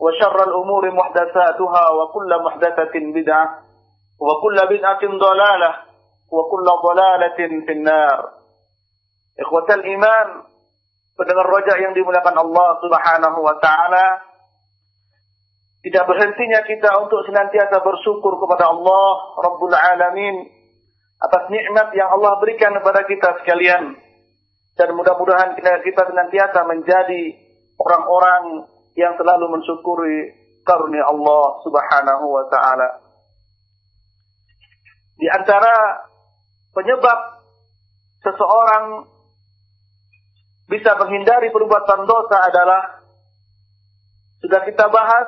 وشر الأمور محدثاتها وكل محدثة بدعة وكل بدعة ضلالة وكل ضلالة في النار إخوة الإيمان pendengar roja yang dimuliakan Allah Subhanahu wa taala tidak berhentinya kita untuk senantiasa bersyukur kepada Allah Rabbul Alamin atas nikmat yang Allah berikan kepada kita sekalian dan mudah-mudahan kita, kita senantiasa menjadi orang-orang yang selalu mensyukuri karunia Allah Subhanahu wa taala. Di antara penyebab seseorang bisa menghindari perbuatan dosa adalah sudah kita bahas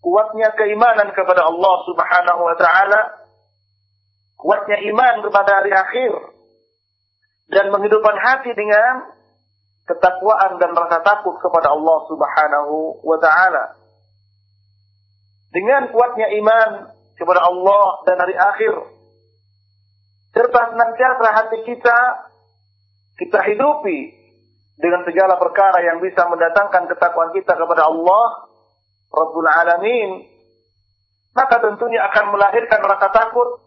kuatnya keimanan kepada Allah Subhanahu wa taala, kuatnya iman kepada hari akhir dan menghidupkan hati dengan ketakwaan dan rasa takut kepada Allah Subhanahu wa taala. Dengan kuatnya iman kepada Allah dan hari akhir serta senantiasa hati kita kita hidupi dengan segala perkara yang bisa mendatangkan ketakwaan kita kepada Allah Rabbul Alamin maka tentunya akan melahirkan rasa takut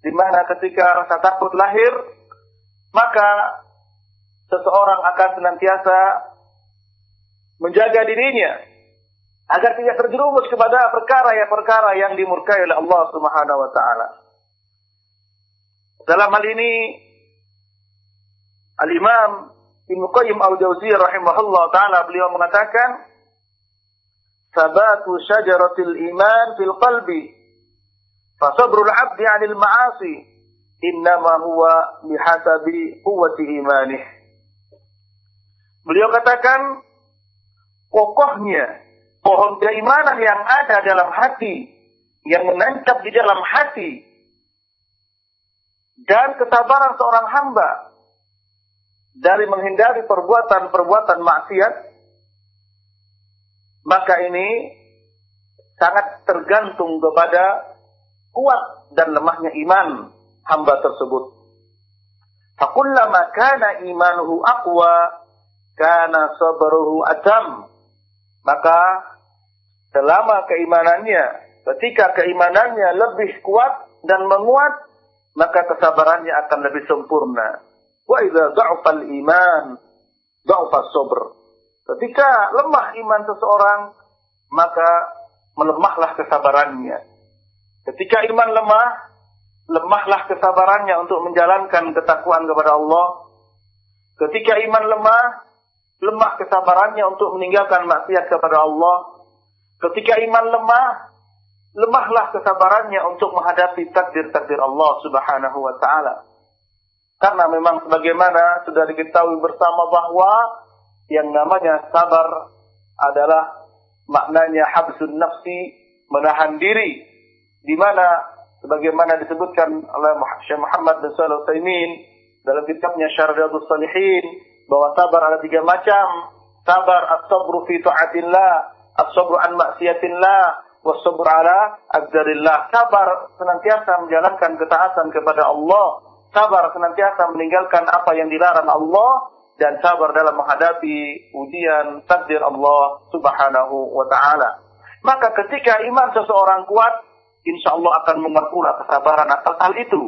di mana ketika rasa takut lahir maka seseorang akan senantiasa menjaga dirinya agar tidak terjerumus kepada perkara ya perkara yang dimurkai oleh Allah Subhanahu wa taala. Dalam hal ini Al-Imam Ibnu Qayyim Al-Jauziyah rahimahullah taala beliau mengatakan sabatu syajaratil iman fil qalbi fasabrul 'abdi 'anil ma'asi innama huwa bihasabi quwwati imanih Beliau katakan kokohnya pohon keimanan yang ada dalam hati, yang menancap di dalam hati, dan kesabaran seorang hamba dari menghindari perbuatan-perbuatan maksiat, maka ini sangat tergantung kepada kuat dan lemahnya iman hamba tersebut. Fakullama kana imanuhu aqwa kana sabruhu adam. Maka selama keimanannya ketika keimanannya lebih kuat dan menguat maka kesabarannya akan lebih sempurna. Wa idza dha'fa iman dha'fa sabr. Ketika lemah iman seseorang maka melemahlah kesabarannya. Ketika iman lemah lemahlah kesabarannya untuk menjalankan ketakwaan kepada Allah. Ketika iman lemah lemah kesabarannya untuk meninggalkan maksiat kepada Allah. Ketika iman lemah, lemahlah kesabarannya untuk menghadapi takdir-takdir Allah Subhanahu wa taala. Karena memang sebagaimana sudah diketahui bersama bahwa yang namanya sabar adalah maknanya habsun nafsi, menahan diri. Di mana sebagaimana disebutkan oleh Syekh Muhammad bin Shalih dalam kitabnya Syarhul Salihin bahwa sabar ada tiga macam. Sabar as-sabru fi ta'atillah, as-sabru an maksiatillah, wasabr ala aqdarillah. Sabar senantiasa menjalankan ketaatan kepada Allah, sabar senantiasa meninggalkan apa yang dilarang Allah dan sabar dalam menghadapi ujian takdir Allah Subhanahu wa taala. Maka ketika iman seseorang kuat, insya Allah akan memperkuat kesabaran atas hal itu.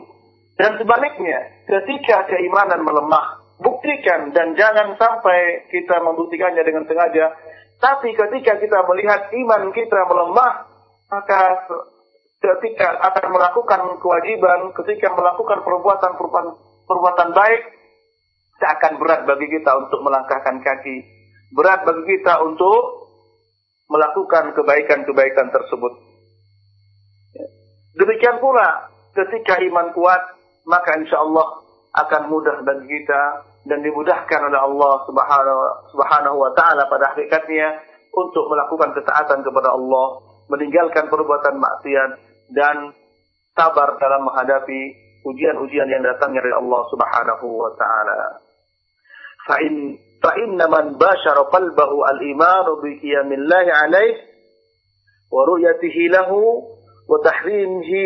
Dan sebaliknya, ketika keimanan melemah, buktikan dan jangan sampai kita membuktikannya dengan sengaja. Tapi ketika kita melihat iman kita melemah, maka ketika akan melakukan kewajiban, ketika melakukan perbuatan-perbuatan perbuatan baik, akan berat bagi kita untuk melangkahkan kaki. Berat bagi kita untuk melakukan kebaikan-kebaikan tersebut. Demikian pula ketika iman kuat, maka insya Allah akan mudah bagi kita dan dimudahkan oleh Allah Subhanahu wa taala pada hakikatnya untuk melakukan ketaatan kepada Allah, meninggalkan perbuatan maksiat dan sabar dalam menghadapi ujian-ujian yang datangnya dari Allah Subhanahu wa taala. Fa in fa inna man bashara qalbahu al-iman bi qiyamillah alaih wa ru'yatihi lahu wa tahrimihi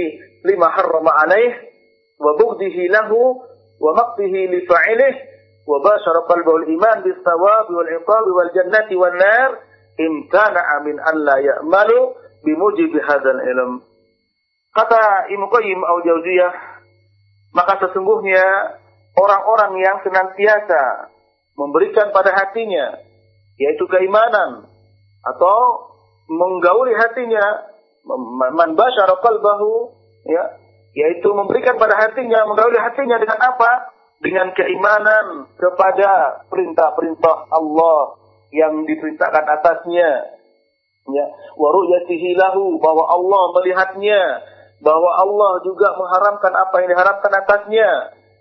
lima harrama alaih wa bughdihi lahu wa maqtihi li fa'ilihi وباشر قلبه الإيمان بالثواب والعقاب والجنة والنار امتنع من أن لا يأمل بموجب هذا العلم kata Ibnu Qayyim al Jauziyah maka sesungguhnya orang-orang yang senantiasa memberikan pada hatinya yaitu keimanan atau menggauli hatinya man basyara qalbahu ya yaitu memberikan pada hatinya menggauli hatinya dengan apa Dengan keimanan kepada perintah-perintah Allah yang diperintahkan atasnya. Ya wa ru'yatihi lahu bahwa Allah melihatnya bahwa Allah juga mengharamkan apa yang diharapkan atasnya.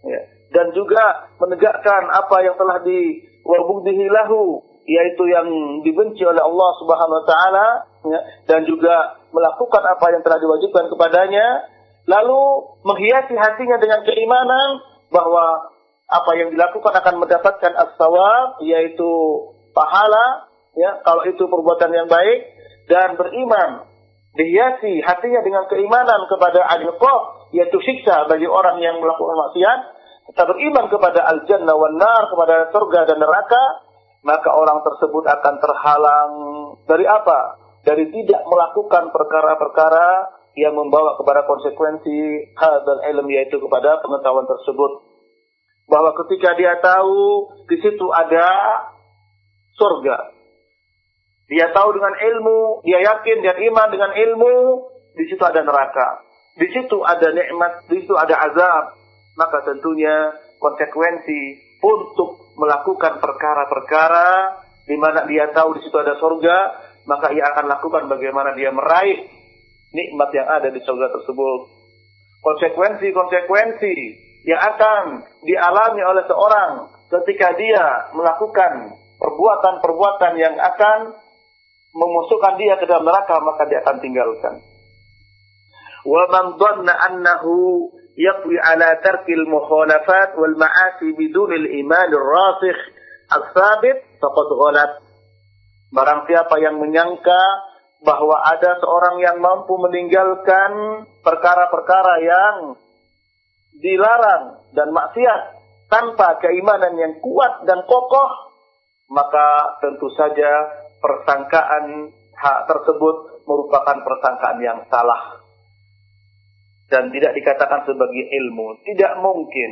Ya dan juga menegakkan apa yang telah di wabugdihi lahu yaitu yang dibenci oleh Allah Subhanahu wa taala ya, dan juga melakukan apa yang telah diwajibkan kepadanya. Lalu menghiasi hatinya dengan keimanan bahwa apa yang dilakukan akan mendapatkan as-sawab yaitu pahala ya kalau itu perbuatan yang baik dan beriman. Dihiasi hatinya dengan keimanan kepada al-iqab yaitu siksa bagi orang yang melakukan maksiat kita beriman kepada al-jannah wan nar kepada surga dan neraka maka orang tersebut akan terhalang dari apa? Dari tidak melakukan perkara-perkara yang membawa kepada konsekuensi hadzal ilm yaitu kepada pengetahuan tersebut bahwa ketika dia tahu di situ ada surga. Dia tahu dengan ilmu, dia yakin dan iman dengan ilmu, di situ ada neraka. Di situ ada nikmat, di situ ada azab. Maka tentunya konsekuensi untuk melakukan perkara-perkara di mana dia tahu di situ ada surga, maka ia akan lakukan bagaimana dia meraih nikmat yang ada di surga tersebut. Konsekuensi-konsekuensi yang akan dialami oleh seorang ketika dia melakukan perbuatan-perbuatan yang akan memusukkan dia ke dalam neraka maka dia akan tinggalkan. Wa man dhanna annahu yaqwi ala tarkil mukhalafat wal ma'asi bidun al iman ar-rasikh as-sabit faqad ghalat. Barang siapa yang menyangka bahwa ada seorang yang mampu meninggalkan perkara-perkara yang dilarang dan maksiat tanpa keimanan yang kuat dan kokoh, maka tentu saja persangkaan hak tersebut merupakan persangkaan yang salah dan tidak dikatakan sebagai ilmu. Tidak mungkin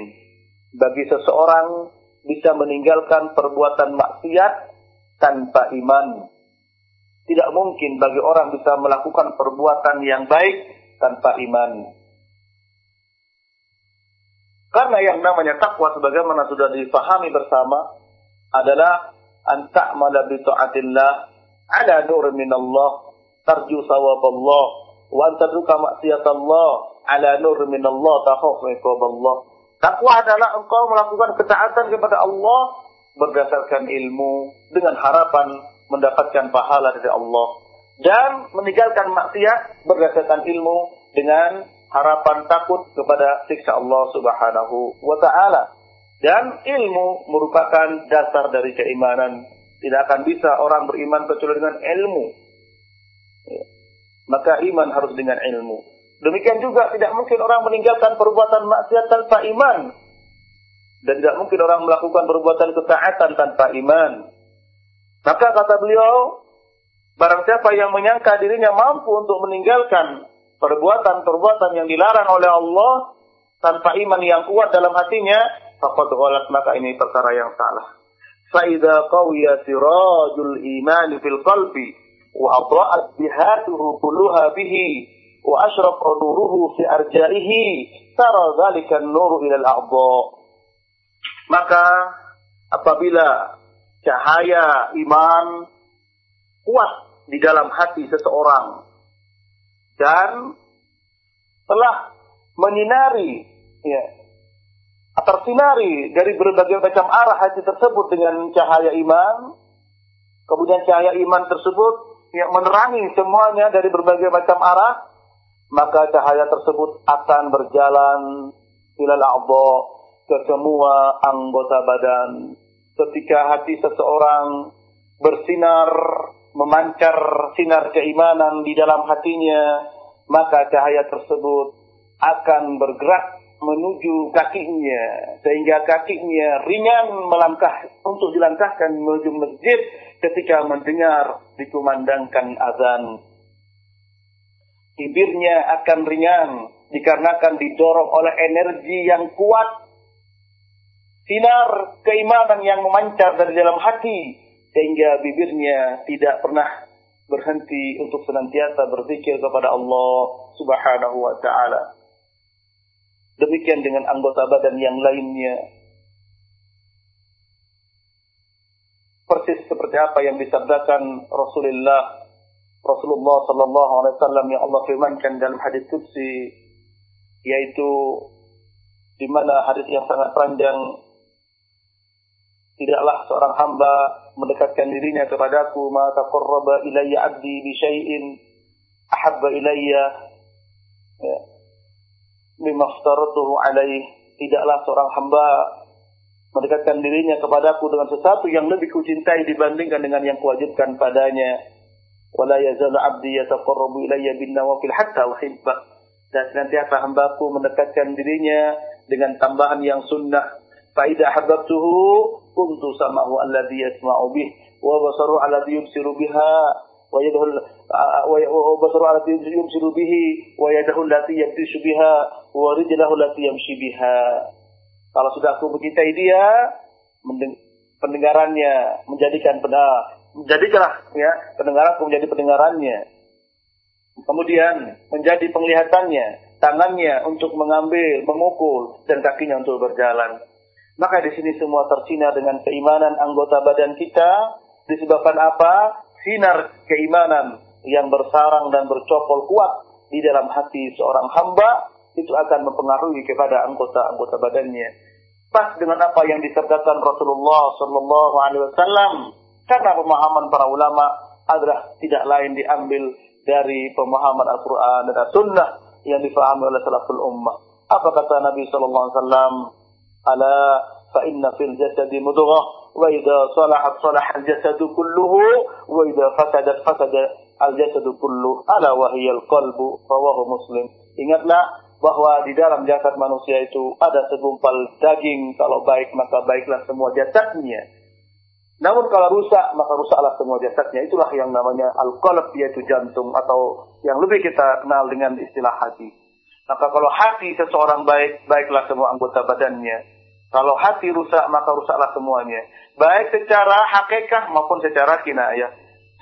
bagi seseorang bisa meninggalkan perbuatan maksiat tanpa iman. Tidak mungkin bagi orang bisa melakukan perbuatan yang baik tanpa iman. Karena yang namanya takwa sebagaimana sudah difahami bersama adalah antakmala bi taatillah ala nur min Allah tarju sawab Allah wa antadruka maksiat Allah ala nur min Allah takhaf Allah. Takwa adalah engkau melakukan ketaatan kepada Allah berdasarkan ilmu dengan harapan mendapatkan pahala dari Allah dan meninggalkan maksiat berdasarkan ilmu dengan harapan takut kepada siksa Allah Subhanahu wa taala. Dan ilmu merupakan dasar dari keimanan. Tidak akan bisa orang beriman kecuali dengan ilmu. Ya. maka iman harus dengan ilmu. Demikian juga tidak mungkin orang meninggalkan perbuatan maksiat tanpa iman. Dan tidak mungkin orang melakukan perbuatan ketaatan tanpa iman. Maka kata beliau, barang siapa yang menyangka dirinya mampu untuk meninggalkan perbuatan-perbuatan yang dilarang oleh Allah tanpa iman yang kuat dalam hatinya, faqad ghalat maka ini perkara yang salah. Faida qawiya sirajul iman fil qalbi wa adra'at bihatuhu kulluha bihi wa ashraqa nuruhu fi arja'ihi tara dhalika an-nuru ila al-a'dha. Maka apabila cahaya iman kuat di dalam hati seseorang dan telah menyinari ya tersinari dari berbagai macam arah hati tersebut dengan cahaya iman. Kemudian cahaya iman tersebut yang menerangi semuanya dari berbagai macam arah maka cahaya tersebut akan berjalan ilal ke semua anggota badan. Ketika hati seseorang bersinar memancar sinar keimanan di dalam hatinya, maka cahaya tersebut akan bergerak menuju kakinya sehingga kakinya ringan melangkah untuk dilangkahkan menuju masjid ketika mendengar dikumandangkan azan. Bibirnya akan ringan dikarenakan didorong oleh energi yang kuat sinar keimanan yang memancar dari dalam hati sehingga bibirnya tidak pernah berhenti untuk senantiasa berzikir kepada Allah Subhanahu wa taala. Demikian dengan anggota badan yang lainnya. Persis seperti apa yang disabdakan Rasulullah Rasulullah sallallahu alaihi wasallam yang Allah firmankan dalam hadis qudsi yaitu di mana hadis yang sangat panjang tidaklah seorang hamba mendekatkan dirinya kepadaku. Ma taqarraba ilayya 'abdi bi syai'in ahabba ilayya. Ya. Mimma alaih tidaklah seorang hamba mendekatkan dirinya kepadaku dengan sesuatu yang lebih kucintai dibandingkan dengan yang kuwajibkan padanya. Wala yazalu 'abdi yataqarrabu ilayya bin nawafil hatta uhibbah dan senantiasa hambaku mendekatkan dirinya dengan tambahan yang sunnah. Faidah idza كنت سمعه الذي يسمع به وبصره الذي يبصر بها ويده وبصره الذي يبصر به ويده التي يبطش بها ورجله التي يمشي بها kalau sudah aku mencintai dia pendengarannya menjadikan benar menjadikanlah ya pendengaranku menjadi pendengarannya kemudian menjadi penglihatannya tangannya untuk mengambil memukul dan kakinya untuk berjalan maka di sini semua tersinar dengan keimanan anggota badan kita disebabkan apa? Sinar keimanan yang bersarang dan bercokol kuat di dalam hati seorang hamba itu akan mempengaruhi kepada anggota-anggota badannya. Pas dengan apa yang disabdakan Rasulullah Sallallahu Alaihi Wasallam karena pemahaman para ulama adalah tidak lain diambil dari pemahaman Al-Quran dan Sunnah yang difahami oleh salaful ummah. Apa kata Nabi Sallallahu Alaihi Wasallam? ألا فإن في الجسد مضغة وإذا صلحت صلح الجسد كله وإذا فسدت فسد الجسد كله ألا وهي القلب رواه مسلم ingatlah bahwa di dalam jasad manusia itu ada segumpal daging kalau baik maka baiklah semua jasadnya namun kalau rusak maka rusaklah semua jasadnya itulah yang namanya al-qalb yaitu jantung atau yang lebih kita kenal dengan istilah hati maka kalau hati seseorang baik, baiklah semua anggota badannya. Kalau hati rusak, maka rusaklah semuanya. Baik secara hakikat maupun secara kinayah.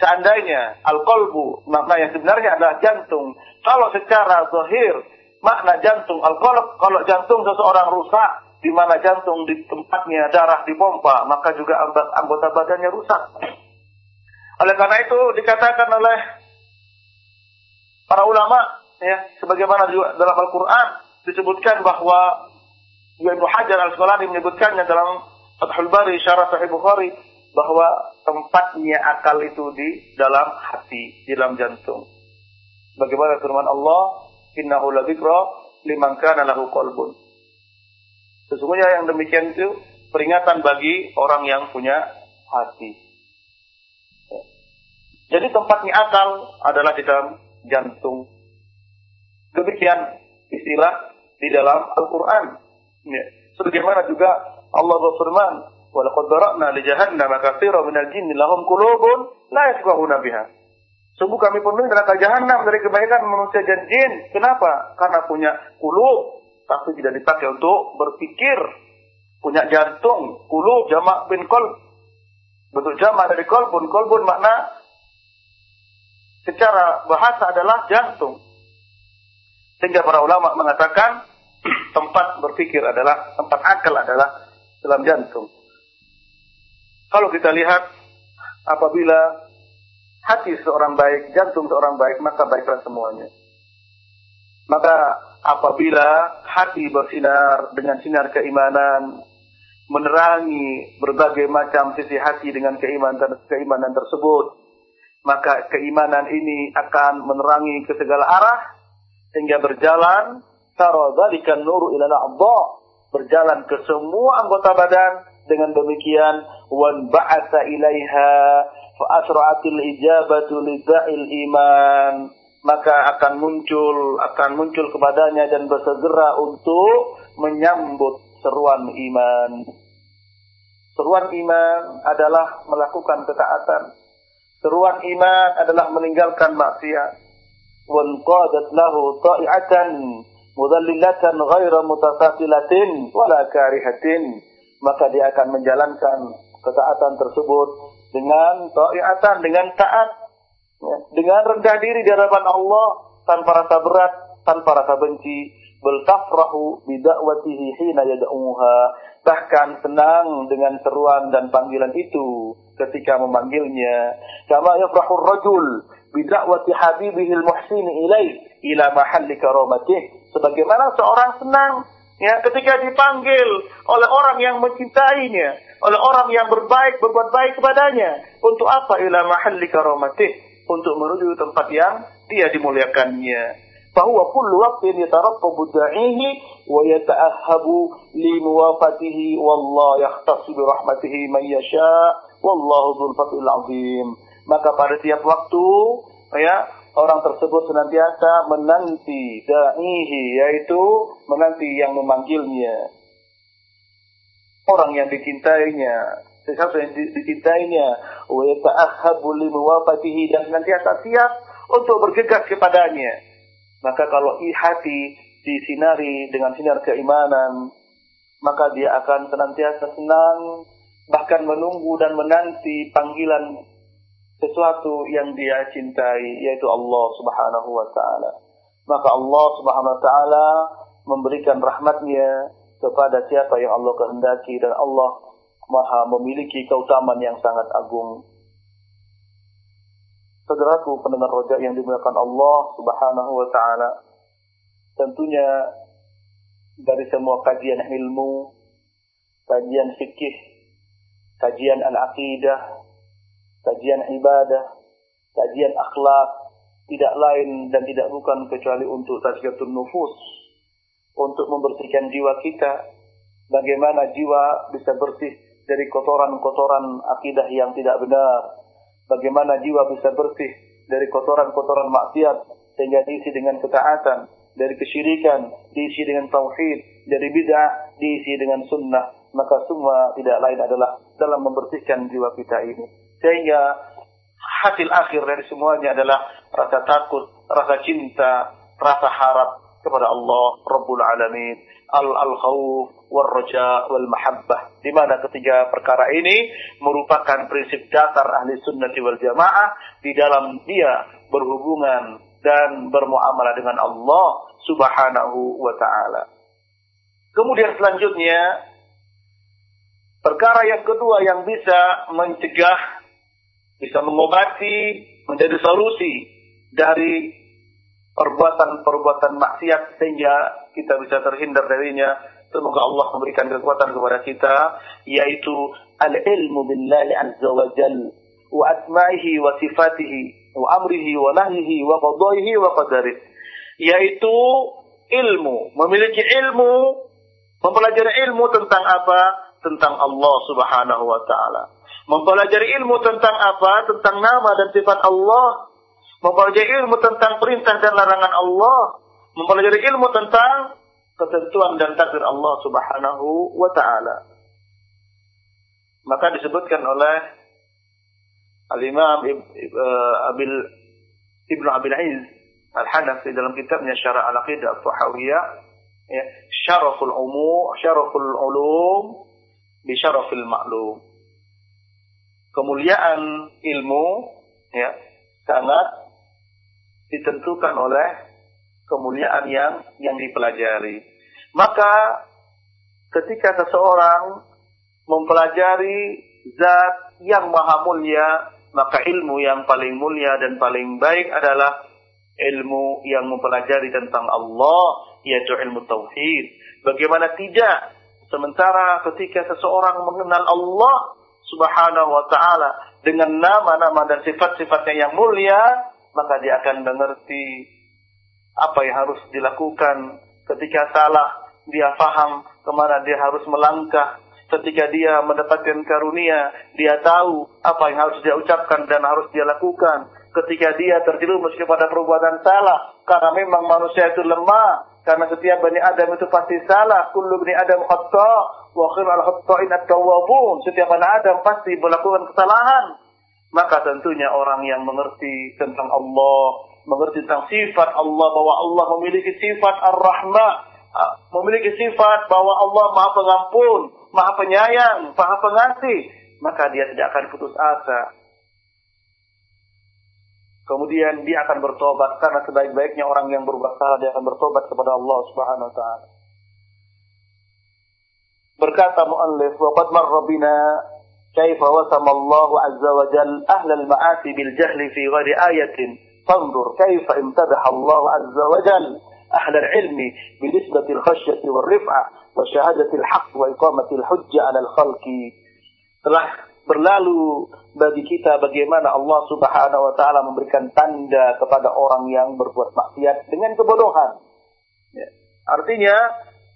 Seandainya al-qalbu, makna yang sebenarnya adalah jantung. Kalau secara zahir, makna jantung al-qalb, kalau jantung seseorang rusak, di mana jantung di tempatnya darah dipompa, maka juga anggota badannya rusak. Oleh karena itu dikatakan oleh para ulama ya sebagaimana juga dalam Al-Qur'an disebutkan bahwa Ibnu Hajar Al-Asqalani menyebutkannya dalam Fathul Bari Syarah Sahih Bukhari bahwa tempatnya akal itu di dalam hati, di dalam jantung. Bagaimana firman Allah, "Innahu ladzikra liman kana lahu qalbun." Sesungguhnya yang demikian itu peringatan bagi orang yang punya hati. Jadi tempatnya akal adalah di dalam jantung. Demikian istilah di dalam Al-Quran. Ya. Sebagaimana juga Allah berfirman, "Walaqad dara'na li jahannama katsiran minal jinni lahum qulubun la yafqahuna biha." Sungguh kami penuhi neraka jahanam dari kebaikan manusia dan jin. Kenapa? Karena punya kulub, tapi tidak dipakai untuk berpikir. Punya jantung, kulub, jamak bin kol. Bentuk jamak dari kolbun. Kolbun makna secara bahasa adalah jantung. Sehingga para ulama mengatakan tempat berpikir adalah, tempat akal adalah dalam jantung. Kalau kita lihat apabila hati seorang baik, jantung seorang baik, maka baiklah semuanya. Maka apabila hati bersinar dengan sinar keimanan, menerangi berbagai macam sisi hati dengan keimanan keimanan tersebut, maka keimanan ini akan menerangi ke segala arah hingga berjalan tara dzalikan nuru ila berjalan ke semua anggota badan dengan demikian wan ba'atha ilaiha fa asra'atil ijabatu iman. Maka akan muncul akan muncul kepadanya dan bersegera untuk menyambut seruan iman. Seruan iman adalah melakukan ketaatan. Seruan iman adalah meninggalkan maksiat qadat lahu ta'iatan mudallilatan ghaira mutasasilatin wala karihatin. Maka dia akan menjalankan ketaatan tersebut dengan taatan dengan taat ya, dengan rendah diri di hadapan Allah tanpa rasa berat tanpa rasa benci. Bal tafrahu bi da'watihi hina yad'uha. Bahkan senang dengan seruan dan panggilan itu ketika memanggilnya. Kama yafrahu rajul bi da'wati habibihi al-muhsin ilaih ila mahalli karamatih sebagaimana seorang senang Ya, ketika dipanggil oleh orang yang mencintainya, oleh orang yang berbaik, berbuat baik kepadanya. Untuk apa? Ila mahalli karomatih. Untuk menuju tempat yang dia dimuliakannya. Bahwa kullu waktin yatarakkabu da'ihi wa yata'ahabu li muwafatihi wallah yahtasi bi rahmatihi man yasha wallahu dzul fadlil azim. Maka pada tiap waktu ya orang tersebut senantiasa menanti da'ihi yaitu menanti yang memanggilnya. Orang yang dicintainya sesuatu yang dicintainya wa yata'ahhabu li muwafatihi dan senantiasa siap untuk bergegas kepadanya. Maka kalau hati disinari dengan sinar keimanan maka dia akan senantiasa senang bahkan menunggu dan menanti panggilan sesuatu yang dia cintai yaitu Allah Subhanahu wa taala. Maka Allah Subhanahu wa taala memberikan rahmatnya kepada siapa yang Allah kehendaki dan Allah Maha memiliki keutamaan yang sangat agung. Saudaraku pendengar roja yang dimuliakan Allah Subhanahu wa taala, tentunya dari semua kajian ilmu, kajian fikih, kajian al-aqidah, kajian ibadah, kajian akhlak, tidak lain dan tidak bukan kecuali untuk tazkiyatun nufus, untuk membersihkan jiwa kita. Bagaimana jiwa bisa bersih dari kotoran-kotoran akidah yang tidak benar. Bagaimana jiwa bisa bersih dari kotoran-kotoran maksiat sehingga diisi dengan ketaatan, dari kesyirikan diisi dengan tauhid, dari bid'ah diisi dengan sunnah. Maka semua tidak lain adalah dalam membersihkan jiwa kita ini. Sehingga hasil akhir dari semuanya adalah rasa takut, rasa cinta, rasa harap kepada Allah Rabbul Alamin. Al-al-khawf wal raja wal mahabbah. Di mana ketiga perkara ini merupakan prinsip dasar ahli sunnah wal jamaah di dalam dia berhubungan dan bermuamalah dengan Allah subhanahu wa ta'ala. Kemudian selanjutnya, perkara yang kedua yang bisa mencegah bisa mengobati, menjadi solusi dari perbuatan-perbuatan maksiat sehingga kita bisa terhindar darinya. Semoga Allah memberikan kekuatan kepada kita yaitu al-ilmu billahi azza wa jal wa asma'ihi wa sifatihi wa amrihi wa nahyihi wa qadaihi wa qadarih yaitu ilmu memiliki ilmu mempelajari ilmu tentang apa? Tentang Allah Subhanahu wa taala mempelajari ilmu tentang apa? Tentang nama dan sifat Allah. mempelajari ilmu tentang perintah dan larangan Allah, mempelajari ilmu tentang ketentuan dan takdir Allah Subhanahu wa taala. Maka disebutkan oleh Al-Imam eh, Abil Ibnu Abil Aziz Al-Hanafi dalam kitabnya Syarah Al-Aqidah Al-Tuhawiyah ya, Syaraful Umum, Syaraful Ulum Syarafil Ma'lum. Kemuliaan ilmu ya sangat ditentukan oleh kemuliaan yang yang dipelajari. Maka ketika seseorang mempelajari zat yang maha mulia, maka ilmu yang paling mulia dan paling baik adalah ilmu yang mempelajari tentang Allah, yaitu ilmu tauhid. Bagaimana tidak? Sementara ketika seseorang mengenal Allah subhanahu wa ta'ala. Dengan nama-nama dan sifat-sifatnya yang mulia, maka dia akan mengerti apa yang harus dilakukan. Ketika salah, dia faham ke mana dia harus melangkah, ketika dia mendapatkan karunia, dia tahu apa yang harus dia ucapkan dan harus dia lakukan. Ketika dia terjerumus kepada perbuatan salah, karena memang manusia itu lemah, karena setiap bani Adam itu pasti salah. Kullu bani Adam khata, wa al khata'in at-tawwabun. Setiap bani Adam pasti melakukan kesalahan. Maka tentunya orang yang mengerti tentang Allah, mengerti tentang sifat Allah bahwa Allah memiliki sifat Ar-Rahmah, memiliki sifat bahwa Allah Maha Pengampun, Maha Penyayang, Maha Pengasih, maka dia tidak akan putus asa. Kemudian dia akan bertobat karena sebaik-baiknya orang yang berbuat salah dia akan bertobat kepada Allah Subhanahu wa taala. Berkata muallif, "Wa qad marra bina kaifa wasama Allah azza wa jalla ahla al-ma'asi bil jahli fi ghairi ayatin. Fanzur kaifa imtadaha Allah azza wa jalla أهل العلم بنسبة الخشية والرفعة وشهادة الحق وإقامة الحجة على الخلق telah berlalu bagi kita bagaimana Allah Subhanahu wa taala memberikan tanda kepada orang yang berbuat maksiat dengan kebodohan. Ya. Artinya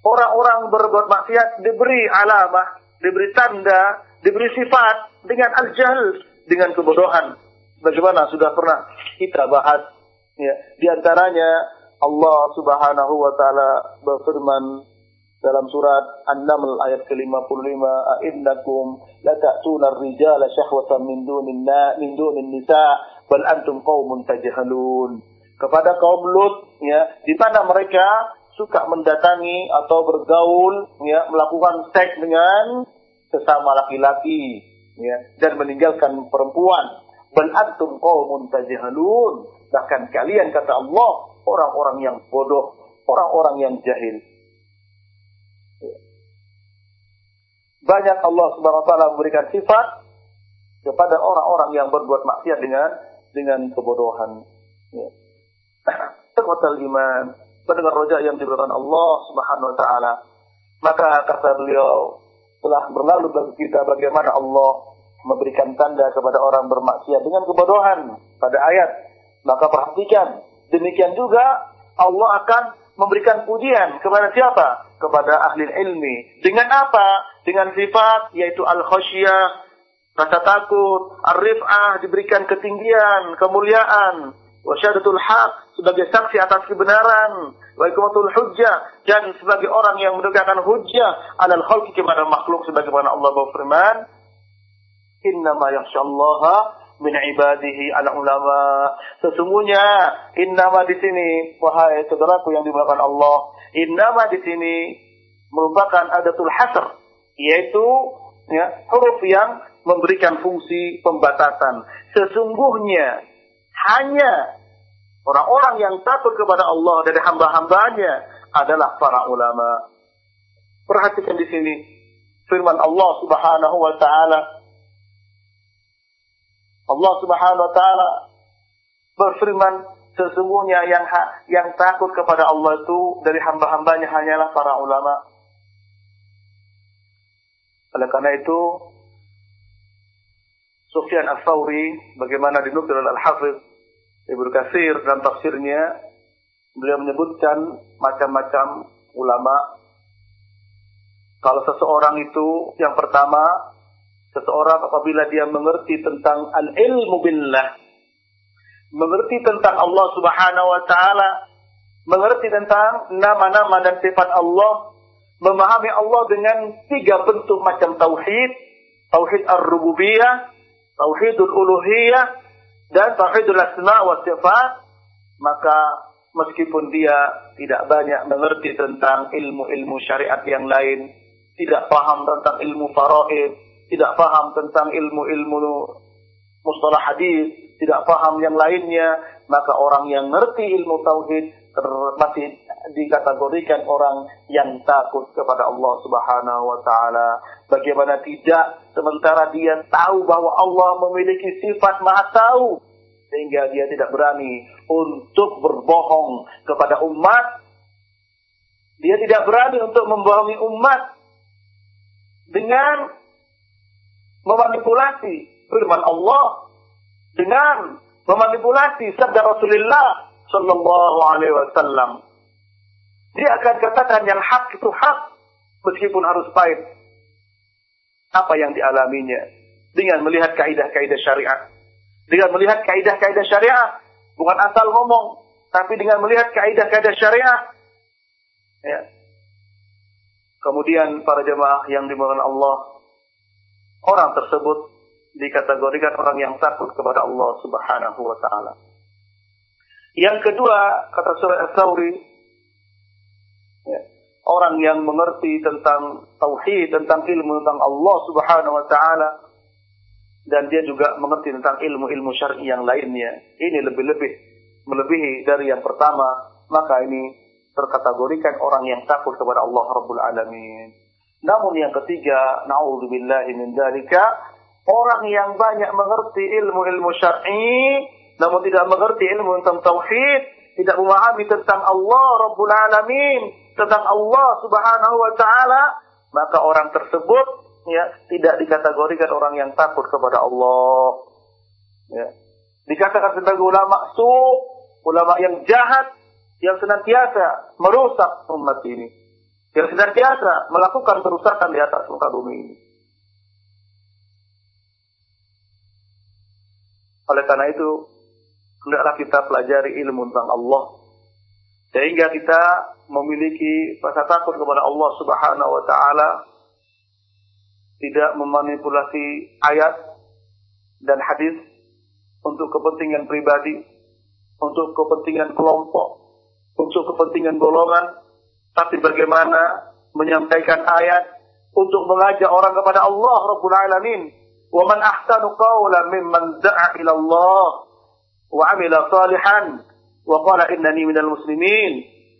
orang-orang berbuat maksiat diberi alamah, diberi tanda, diberi sifat dengan al-jahl, dengan kebodohan. Bagaimana sudah pernah kita bahas ya, di antaranya Allah Subhanahu wa taala berfirman dalam surat An-Naml ayat ke-55 innakum la ta'tuna ar-rijala syahwatan min dunin min dunin nisa bal antum qaumun tajhalun. Kepada kaum Lut ya di mana mereka suka mendatangi atau bergaul ya melakukan seks dengan sesama laki-laki ya dan meninggalkan perempuan. Bal antum qaumun tajhalun. Bahkan kalian kata Allah orang-orang yang bodoh, orang-orang yang jahil. Ya. Banyak Allah Subhanahu wa taala memberikan sifat kepada orang-orang yang berbuat maksiat dengan dengan kebodohan. Ya. iman, pendengar rojak yang diberikan Allah Subhanahu wa taala. Maka kata beliau telah berlalu bagi kita bagaimana Allah memberikan tanda kepada orang bermaksiat dengan kebodohan pada ayat. Maka perhatikan Demikian juga Allah akan memberikan pujian kepada siapa? Kepada ahli ilmi. Dengan apa? Dengan sifat yaitu al-khasyiyah, rasa takut, ar-rif'ah diberikan ketinggian, kemuliaan, wasyadatul haq sebagai saksi atas kebenaran, wa ikumatul hujjah dan sebagai orang yang menegakkan hujjah alal khalqi kepada makhluk sebagaimana Allah berfirman, "Innama yakhsyallaha min ibadihi ala ulama. Sesungguhnya innama di sini wahai saudaraku yang dimuliakan Allah, innama di sini merupakan adatul hasr yaitu ya, huruf yang memberikan fungsi pembatasan. Sesungguhnya hanya orang-orang yang takut kepada Allah dari hamba-hambanya adalah para ulama. Perhatikan di sini firman Allah Subhanahu wa taala Allah Subhanahu wa taala berfirman sesungguhnya yang yang takut kepada Allah itu dari hamba-hambanya hanyalah para ulama. Oleh karena itu Sufyan Ats-Tsauri bagaimana dinukil oleh Al-Hafiz Ibnu Katsir dalam tafsirnya beliau menyebutkan macam-macam ulama. Kalau seseorang itu yang pertama Seseorang apabila dia mengerti tentang al-ilmu billah, mengerti tentang Allah Subhanahu wa taala, mengerti tentang nama-nama dan sifat Allah, memahami Allah dengan tiga bentuk macam tauhid, tauhid ar-rububiyah, tauhidul uluhiyah, dan tauhidul asma wa sifat, maka meskipun dia tidak banyak mengerti tentang ilmu-ilmu syariat yang lain, tidak paham tentang ilmu faraid, tidak paham tentang ilmu-ilmu mustalah hadis, tidak paham yang lainnya, maka orang yang ngerti ilmu tauhid masih dikategorikan orang yang takut kepada Allah Subhanahu wa taala. Bagaimana tidak sementara dia tahu bahwa Allah memiliki sifat Maha Tahu sehingga dia tidak berani untuk berbohong kepada umat. Dia tidak berani untuk membohongi umat dengan memanipulasi firman Allah dengan memanipulasi sabda Rasulullah Shallallahu Alaihi Wasallam. Dia akan katakan yang hak itu hak meskipun harus pahit. Apa yang dialaminya dengan melihat kaidah-kaidah syariat, dengan melihat kaidah-kaidah syariat, bukan asal ngomong, tapi dengan melihat kaidah-kaidah syariat. Ya. Kemudian para jemaah yang dimulakan Allah, orang tersebut dikategorikan orang yang takut kepada Allah Subhanahu wa taala. Yang kedua, kata surah As-Sauri, ya, orang yang mengerti tentang tauhid, tentang ilmu tentang Allah Subhanahu wa taala dan dia juga mengerti tentang ilmu-ilmu syar'i yang lainnya. Ini lebih-lebih melebihi dari yang pertama, maka ini terkategorikan orang yang takut kepada Allah Rabbul Alamin. Namun yang ketiga, naudzubillahi min dzalika, Orang yang banyak mengerti ilmu-ilmu syar'i, namun tidak mengerti ilmu tentang tauhid, tidak memahami tentang Allah Rabbul Alamin, tentang Allah Subhanahu wa taala, maka orang tersebut ya tidak dikategorikan orang yang takut kepada Allah. Ya. Dikatakan sebagai ulama su, ulama yang jahat, yang senantiasa merusak umat ini. Yang senantiasa melakukan kerusakan di atas muka bumi ini. Oleh karena itu, hendaklah kita pelajari ilmu tentang Allah. Sehingga kita memiliki rasa takut kepada Allah Subhanahu wa taala tidak memanipulasi ayat dan hadis untuk kepentingan pribadi, untuk kepentingan kelompok, untuk kepentingan golongan, tapi bagaimana menyampaikan ayat untuk mengajak orang kepada Allah Rabbul Alamin. Wa man ahsanu qawlan mimman da'a ila Allah wa amila salihan Wakala minal muslimin.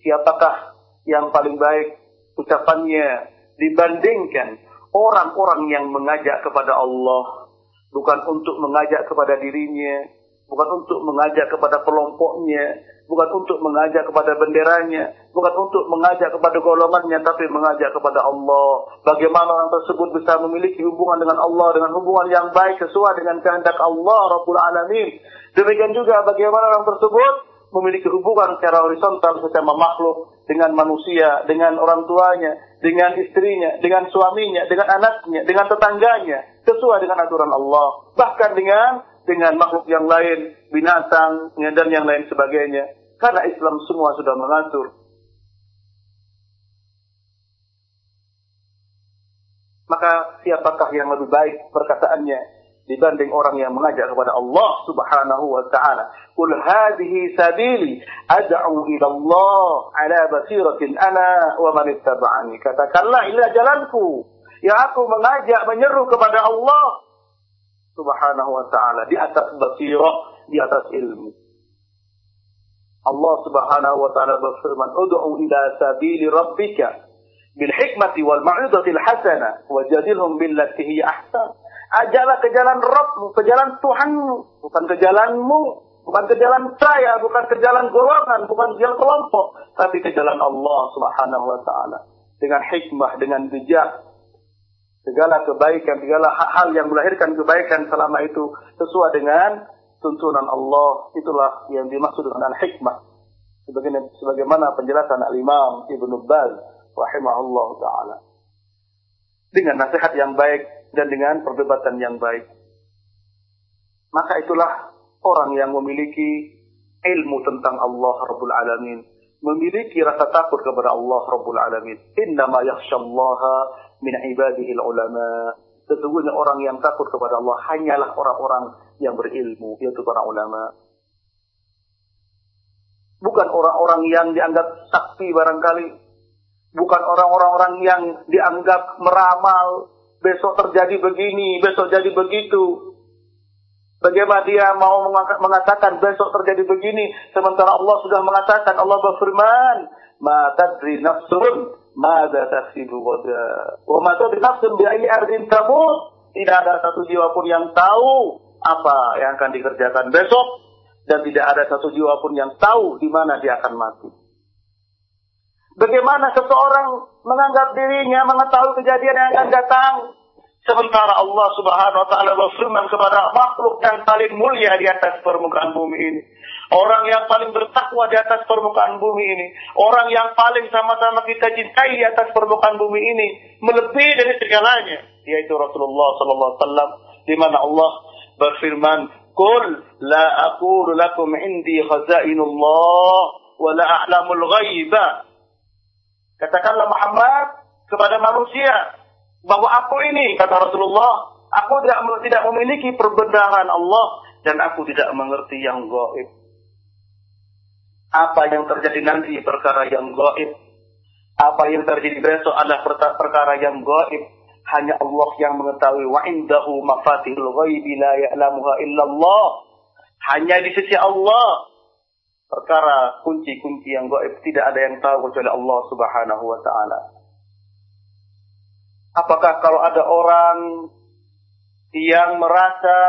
Siapakah yang paling baik ucapannya dibandingkan orang-orang yang mengajak kepada Allah? Bukan untuk mengajak kepada dirinya bukan untuk mengajak kepada kelompoknya bukan untuk mengajak kepada benderanya bukan untuk mengajak kepada golongannya tapi mengajak kepada Allah. Bagaimana orang tersebut bisa memiliki hubungan dengan Allah dengan hubungan yang baik sesuai dengan kehendak Allah Rabbul Alamin? Demikian juga bagaimana orang tersebut memiliki hubungan secara horizontal sesama makhluk dengan manusia, dengan orang tuanya, dengan istrinya, dengan suaminya, dengan anaknya, dengan tetangganya, sesuai dengan aturan Allah. Bahkan dengan dengan makhluk yang lain, binatang, dan yang lain sebagainya. Karena Islam semua sudah mengatur. Maka siapakah yang lebih baik perkataannya dibanding orang yang mengajak kepada Allah Subhanahu wa taala. Qul hadhihi sabili ad'u ila Allah ala basiratin ana wa man ittaba'ani. Katakanlah inilah jalanku yang aku mengajak menyeru kepada Allah subhanahu wa ta'ala di atas basirah, di atas ilmu. Allah subhanahu wa ta'ala berfirman, Udu'u ila sabili rabbika bil hikmati wal ma'udatil hasana wajadilhum billati hiya ahsan. Ajalah ke jalan Rabbmu, ke jalan Tuhanmu, bukan ke jalanmu, bukan ke jalan saya, bukan ke jalan golongan, bukan ke jalan kelompok, tapi ke jalan Allah subhanahu wa ta'ala. Dengan hikmah, dengan bijak, segala kebaikan, segala hal yang melahirkan kebaikan selama itu sesuai dengan tuntunan Allah. Itulah yang dimaksud dengan hikmah. Sebagaimana, penjelasan Al-Imam Ibnu Baz rahimahullah taala. Dengan nasihat yang baik dan dengan perdebatan yang baik. Maka itulah orang yang memiliki ilmu tentang Allah Rabbul Alamin, memiliki rasa takut kepada Allah Rabbul Alamin. Innama yakhshallaha min ibadihi ulama. Sesungguhnya orang yang takut kepada Allah hanyalah orang-orang yang berilmu, yaitu para ulama. Bukan orang-orang yang dianggap sakti barangkali. Bukan orang-orang yang dianggap meramal. Besok terjadi begini, besok jadi begitu. Bagaimana dia mau mengatakan besok terjadi begini sementara Allah sudah mengatakan Allah berfirman, "Ma tadri nafsun madza taksibu ghada." Wa ma tadri nafsun bi ayyi ardin. Tidak ada satu jiwa pun yang tahu apa yang akan dikerjakan besok dan tidak ada satu jiwa pun yang tahu di mana dia akan mati. Bagaimana seseorang menganggap dirinya mengetahui kejadian yang akan datang Sementara Allah subhanahu wa ta'ala berfirman kepada makhluk yang paling mulia di atas permukaan bumi ini. Orang yang paling bertakwa di atas permukaan bumi ini. Orang yang paling sama-sama kita cintai di atas permukaan bumi ini. Melebihi dari segalanya. Yaitu Rasulullah wasallam. Di mana Allah berfirman, Qul la aqulu lakum indi khazainullah wa la a'lamul ghaiba. Katakanlah Muhammad kepada manusia, bahwa aku ini kata Rasulullah aku tidak tidak memiliki perbendaharaan Allah dan aku tidak mengerti yang gaib. Apa yang terjadi nanti perkara yang gaib? Apa yang terjadi besok adalah perkara yang gaib. Hanya Allah yang mengetahui. Wa indahu mafatihul ghaibi la ya'lamuha illallah. Hanya di sisi Allah perkara kunci-kunci yang gaib tidak ada yang tahu kecuali Allah Subhanahu wa taala Apakah kalau ada orang yang merasa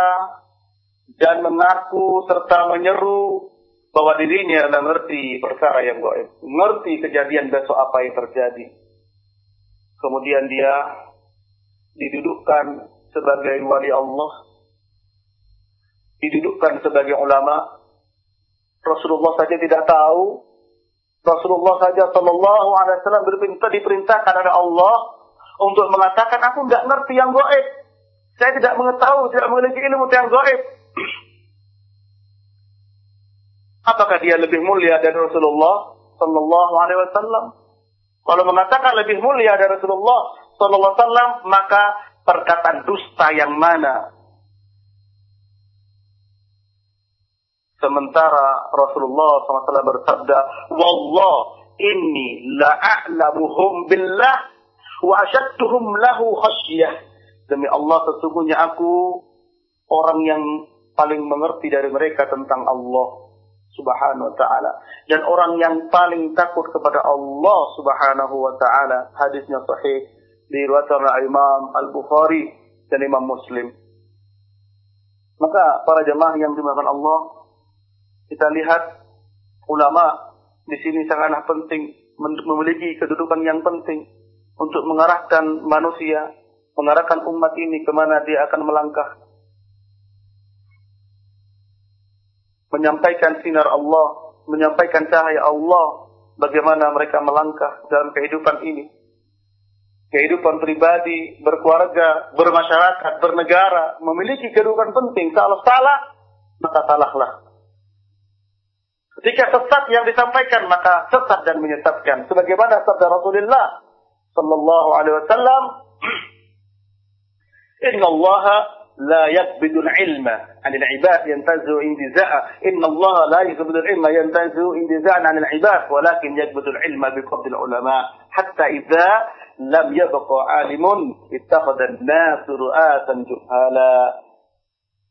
dan mengaku serta menyeru bahwa dirinya adalah mengerti perkara yang gaib, mengerti kejadian besok apa yang terjadi. Kemudian dia didudukkan sebagai wali Allah, didudukkan sebagai ulama. Rasulullah saja tidak tahu. Rasulullah saja Shallallahu Alaihi Wasallam diperintahkan oleh Allah untuk mengatakan aku nggak ngerti yang goib. Saya tidak mengetahui, tidak memiliki ilmu yang goib. Apakah dia lebih mulia dari Rasulullah Sallallahu Alaihi Wasallam? Kalau mengatakan lebih mulia dari Rasulullah Sallallahu Alaihi Wasallam, maka perkataan dusta yang mana? Sementara Rasulullah SAW bersabda, Wallah inni la'a'lamuhum billah wa asyadduhum lahu khasyah. Demi Allah sesungguhnya aku orang yang paling mengerti dari mereka tentang Allah Subhanahu wa taala dan orang yang paling takut kepada Allah Subhanahu wa taala. Hadisnya sahih diriwayatkan oleh Imam Al-Bukhari dan Imam Muslim. Maka para jemaah yang dimakan Allah, kita lihat ulama di sini sangatlah penting memiliki kedudukan yang penting untuk mengarahkan manusia, mengarahkan umat ini ke mana dia akan melangkah. Menyampaikan sinar Allah, menyampaikan cahaya Allah, bagaimana mereka melangkah dalam kehidupan ini. Kehidupan pribadi, berkeluarga, bermasyarakat, bernegara, memiliki kedudukan penting. Kalau salah, maka salahlah. Ketika sesat yang disampaikan maka sesat dan menyesatkan. Sebagaimana sabda Rasulullah sallallahu alaihi wasallam, "Inna Allah la yakbidu ilma 'an al-'ibad yantazu indiza'a. Inna Allah la yakbidu ilma yantazu indiza'an 'an al-'ibad, walakin yakbidu ilma bi qabd ulama, hatta idza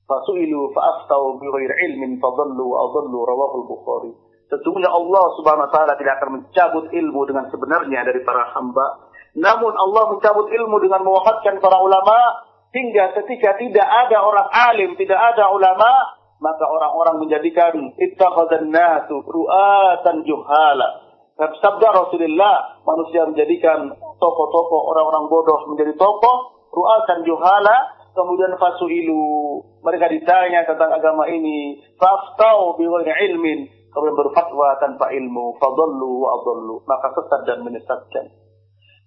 fasu'ilu fa'aftau bighair ilmin fadallu adallu rawahu al-Bukhari. Sesungguhnya Allah Subhanahu wa taala tidak akan mencabut ilmu dengan sebenarnya dari para hamba, namun Allah mencabut ilmu dengan mewafatkan para ulama hingga ketika tidak ada orang alim, tidak ada ulama, maka orang-orang menjadikan ittakhadhan nasu ru'atan juhala. Sabda Rasulullah, manusia menjadikan tokoh-tokoh orang-orang bodoh menjadi tokoh, ru'atan juhala, kemudian fasuilu. Mereka ditanya tentang agama ini, faftau bighairi ilmin, kemudian berfatwa tanpa ilmu, fadallu wa adallu, maka sesat dan menyesatkan.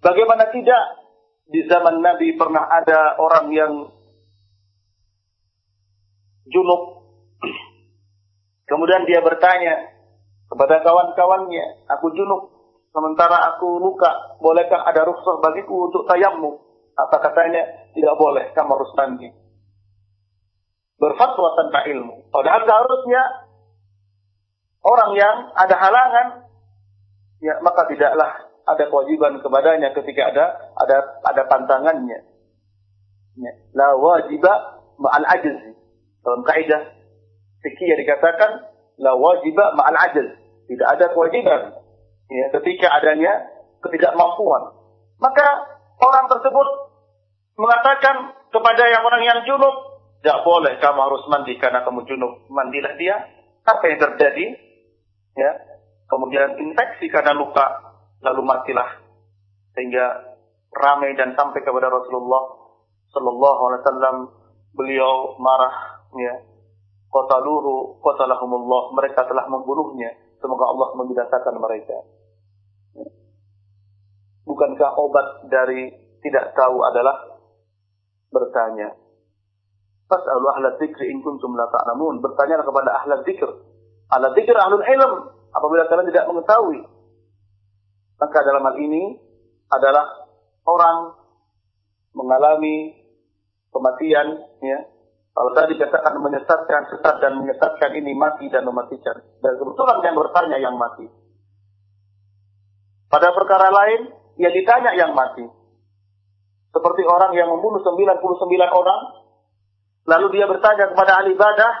Bagaimana tidak di zaman Nabi pernah ada orang yang junub Kemudian dia bertanya kepada kawan-kawannya, aku junub, sementara aku luka, bolehkah ada rukhsah bagiku untuk tayammu? Apa katanya? Tidak boleh, kamu harus mandi. Berfatwa tanpa ilmu. Padahal seharusnya orang yang ada halangan, ya maka tidaklah ada kewajiban kepadanya ketika ada ada ada pantangannya. Ya. La wajiba ma'al ajzi. Dalam kaidah fikih dikatakan la wajiba ma'al ajz. Tidak ada kewajiban ya, ketika adanya ketidakmampuan. Maka orang tersebut mengatakan kepada yang orang yang junub, tidak boleh kamu harus mandi karena kamu junub. Mandilah dia. Apa yang terjadi? Ya, kemudian infeksi karena luka, lalu matilah. Sehingga ramai dan sampai kepada Rasulullah Sallallahu Alaihi Wasallam beliau marah ya qataluhu qatalahumullah mereka telah membunuhnya semoga Allah membinasakan mereka bukankah obat dari tidak tahu adalah bertanya fas'alu ahla dzikri in kuntum la bertanya kepada ahla dzikr ahla dzikr ahlul ilm apabila kalian tidak mengetahui maka dalam hal ini adalah orang mengalami kematian ya kalau tadi katakan menyesatkan, sesat dan menyesatkan ini mati dan mematikan. Dan kebetulan yang bertanya yang mati. Pada perkara lain, yang ditanya yang mati. Seperti orang yang membunuh 99 orang, lalu dia bertanya kepada ahli ibadah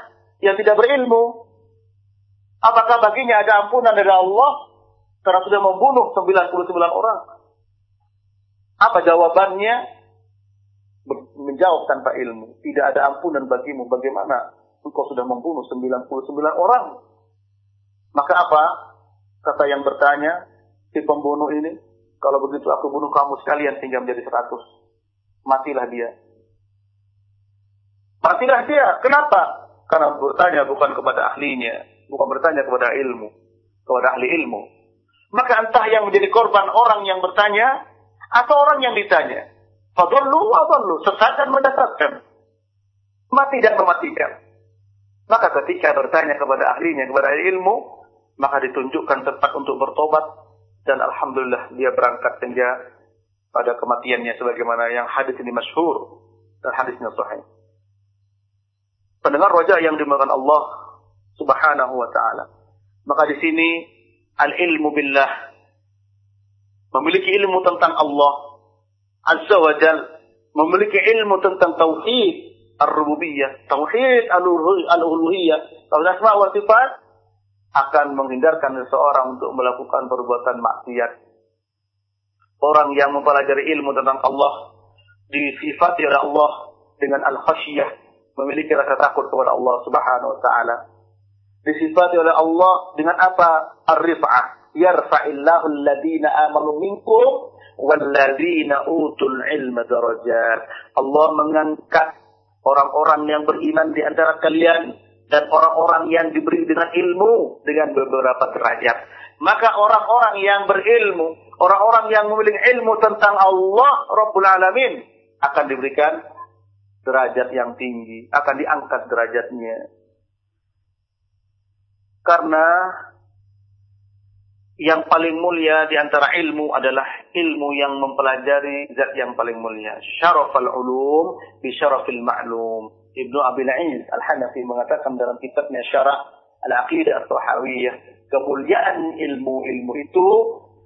yang tidak berilmu, apakah baginya ada ampunan dari Allah karena sudah membunuh 99 orang? Apa jawabannya? menjawab tanpa ilmu. Tidak ada ampunan bagimu. Bagaimana engkau sudah membunuh 99 orang? Maka apa? Kata yang bertanya, si pembunuh ini, kalau begitu aku bunuh kamu sekalian sehingga menjadi 100. Matilah dia. Matilah dia. Kenapa? Karena bertanya bukan kepada ahlinya. Bukan bertanya kepada ilmu. Kepada ahli ilmu. Maka entah yang menjadi korban orang yang bertanya, atau orang yang ditanya. Fadullu wa dallu. Sesat dan mendesatkan. Mati dan mematikan. Maka ketika bertanya kepada ahlinya, kepada ilmu, maka ditunjukkan tempat untuk bertobat. Dan Alhamdulillah dia berangkat sehingga pada kematiannya sebagaimana yang hadis ini masyhur dan hadisnya sahih. Pendengar wajah yang dimakan Allah Subhanahu wa taala. Maka di sini al-ilmu billah memiliki ilmu tentang Allah Azza wa Jal memiliki ilmu tentang tauhid ar-rububiyah, tauhid al-uluhiyah, tauhid asma wa sifat akan menghindarkan seseorang untuk melakukan perbuatan maksiat. Orang yang mempelajari ilmu tentang Allah disifati oleh Allah dengan al-khasyah, memiliki rasa takut kepada Allah Subhanahu wa taala. Disifati oleh Allah dengan apa? Ar-rif'ah. Yarfa'illahu alladhina amanu minkum walladzina utul ilma darajat. Allah mengangkat orang-orang yang beriman di antara kalian dan orang-orang yang diberi dengan ilmu dengan beberapa derajat. Maka orang-orang yang berilmu, orang-orang yang memiliki ilmu tentang Allah Rabbul Alamin akan diberikan derajat yang tinggi, akan diangkat derajatnya. Karena yang paling mulia di antara ilmu adalah ilmu yang mempelajari zat yang paling mulia. Syarafal ulum bi syarafil ma'lum. Ibnu Abil A'iz Al-Hanafi mengatakan dalam kitabnya Syarah Al-Aqidah At-Tahawiyah, kemuliaan ilmu-ilmu itu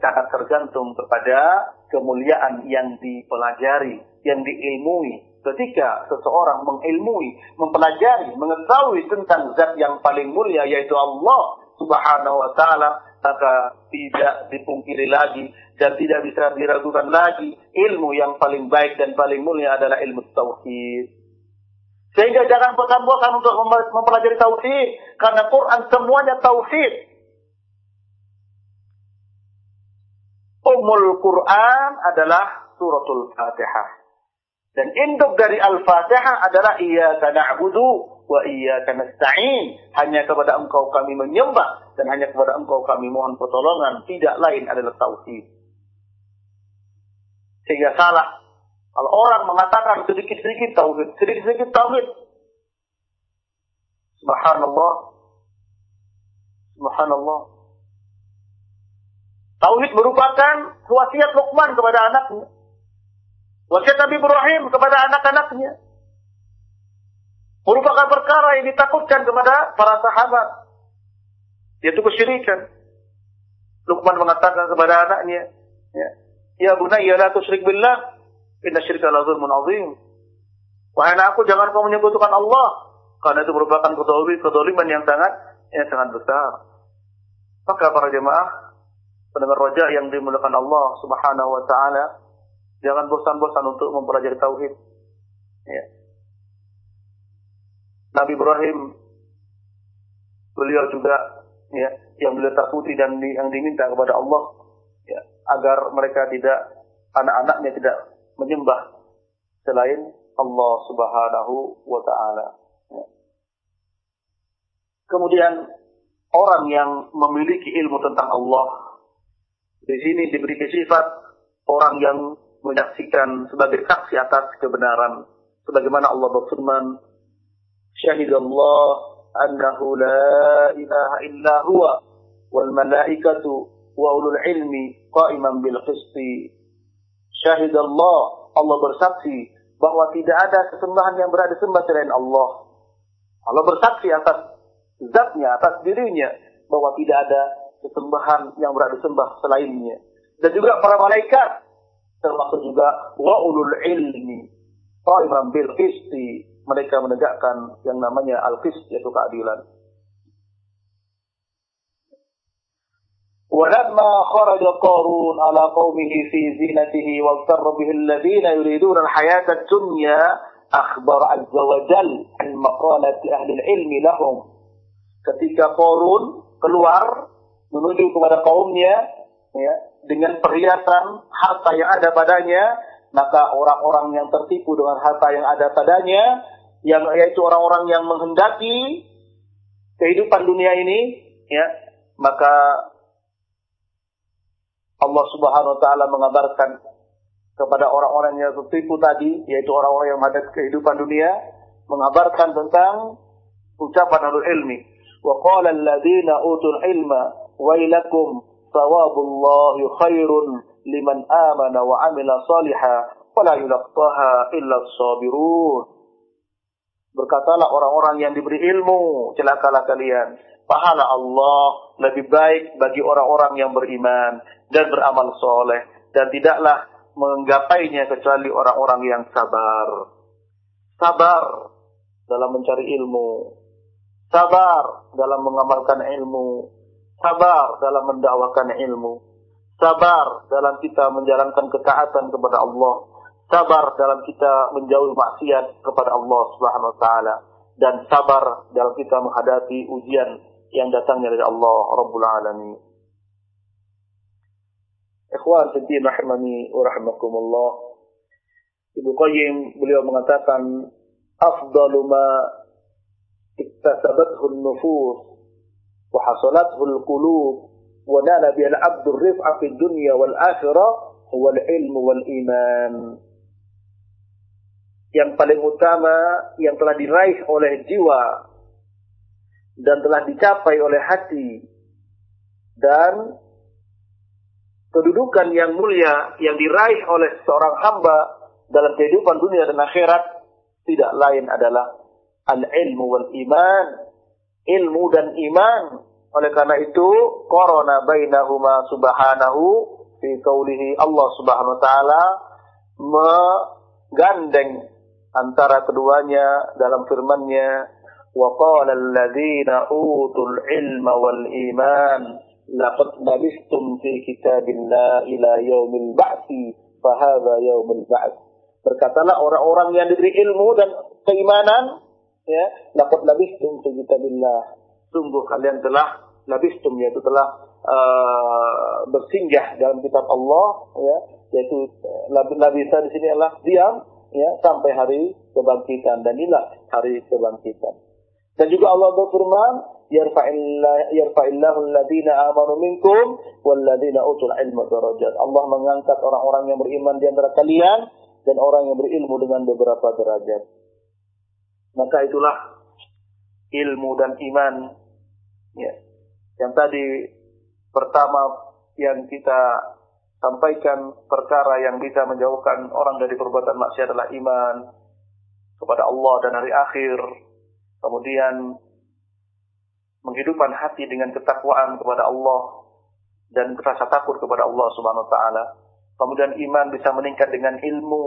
sangat tergantung kepada kemuliaan yang dipelajari, yang diilmui. Ketika seseorang mengilmui, mempelajari, mengetahui tentang zat yang paling mulia yaitu Allah Subhanahu wa taala, maka tidak dipungkiri lagi dan tidak bisa diragukan lagi ilmu yang paling baik dan paling mulia adalah ilmu tauhid. Sehingga jangan bosan-bosan untuk mempelajari tauhid karena Quran semuanya tauhid. Umul Quran adalah suratul Fatihah. Dan induk dari Al-Fatihah adalah iyyaka na'budu wa iyyaka nasta'in. Hanya kepada Engkau kami menyembah dan hanya kepada Engkau kami mohon pertolongan. Tidak lain adalah tauhid. Sehingga salah kalau orang mengatakan sedikit-sedikit tauhid, sedikit-sedikit tauhid. Subhanallah. Subhanallah. Tauhid merupakan wasiat Luqman kepada anaknya. Wasiat Nabi Ibrahim kepada anak-anaknya. Merupakan perkara yang ditakutkan kepada para sahabat. Yaitu kesyirikan. Luqman mengatakan kepada anaknya, ya, ya bunayya la tusyrik billah, inna syirka la zulmun azim. Wahai anakku, jangan kau menyebutkan Allah, karena itu merupakan kedoliman yang sangat yang sangat besar. Maka para jemaah, pendengar roja yang dimulakan Allah Subhanahu wa taala, jangan bosan-bosan untuk mempelajari tauhid. Ya. Nabi Ibrahim beliau juga ya yang beliau takuti dan yang diminta kepada Allah ya agar mereka tidak anak-anaknya tidak menyembah selain Allah Subhanahu wa taala. Ya. Kemudian orang yang memiliki ilmu tentang Allah di sini diberi sifat orang yang menyaksikan sebagai saksi atas kebenaran. Sebagaimana Allah berfirman syahidallah annahu la ilaha illa huwa wal malaikatu wa ulul ilmi qa'iman bil qisti. Syahidallah Allah bersaksi bahwa tidak ada sesembahan yang berada sembah selain Allah. Allah bersaksi atas zatnya atas dirinya bahwa tidak ada sesembahan yang berada sembah selainnya dan juga para malaikat termasuk juga wa ulul ilmi qa'iman bil qisti mereka menegakkan yang namanya al-qist yaitu keadilan. ولما خرج قارون على قومه في زينته واغتر به الذين يريدون الحياة الدنيا أخبر عز وجل عن مقالة أهل العلم لهم ketika Korun keluar menuju kepada kaumnya ya, dengan perhiasan harta yang ada padanya maka orang-orang yang tertipu dengan harta yang ada padanya yang yaitu orang-orang yang menghendaki kehidupan dunia ini ya maka Allah Subhanahu wa taala mengabarkan kepada orang-orang yang tertipu tadi yaitu orang-orang yang ada kehidupan dunia mengabarkan tentang ucapan alul ilmi. Wa qala alladziina utul ilma wailakum thawabullahi khairun liman amana wa amila salihah wala yulaqaha illa sabirun Berkatalah orang-orang yang diberi ilmu, celakalah kalian. Pahala Allah lebih baik bagi orang-orang yang beriman dan beramal soleh. Dan tidaklah menggapainya kecuali orang-orang yang sabar. Sabar dalam mencari ilmu. Sabar dalam mengamalkan ilmu. Sabar dalam mendakwakan ilmu. Sabar dalam kita menjalankan ketaatan kepada Allah sabar dalam kita menjauhi maksiat kepada Allah Subhanahu wa taala dan sabar dalam kita menghadapi ujian yang datangnya dari Allah Rabbul Alamin. Ikhwan fiddin rahimani wa. Ibu Qayyim beliau mengatakan afdalu ma iktasabathu an-nufus al-'abdu ar-rif'a fi dunya wal akhirah huwa al-ilmu wal iman yang paling utama yang telah diraih oleh jiwa dan telah dicapai oleh hati dan kedudukan yang mulia yang diraih oleh seorang hamba dalam kehidupan dunia dan akhirat tidak lain adalah al-ilmu wal iman ilmu dan iman. Oleh karena itu korona bainahuma subhanahu fi qaulihi Allah subhanahu wa taala menggandeng antara keduanya dalam firman-Nya wa qala alladziina utul ilma wal iman laqad labistum fi kitabillah ila yaumil ba'tsi fa hadza yaumul ba'ts berkatalah orang-orang yang diberi ilmu dan keimanan ya laqad labistum fi kitabillah sungguh kalian telah labistum yaitu telah uh, bersinggah dalam kitab Allah ya yaitu labisa di sini adalah diam ya sampai hari kebangkitan dan inilah hari kebangkitan. Dan juga Allah berfirman, yarfa'illahu alladhina amanu minkum walladhina utul ilma darajat. Allah mengangkat orang-orang yang beriman di antara kalian dan orang yang berilmu dengan beberapa derajat. Maka itulah ilmu dan iman ya, Yang tadi pertama yang kita sampaikan perkara yang bisa menjauhkan orang dari perbuatan maksiat adalah iman kepada Allah dan hari akhir. Kemudian menghidupkan hati dengan ketakwaan kepada Allah dan rasa takut kepada Allah Subhanahu wa taala. Kemudian iman bisa meningkat dengan ilmu,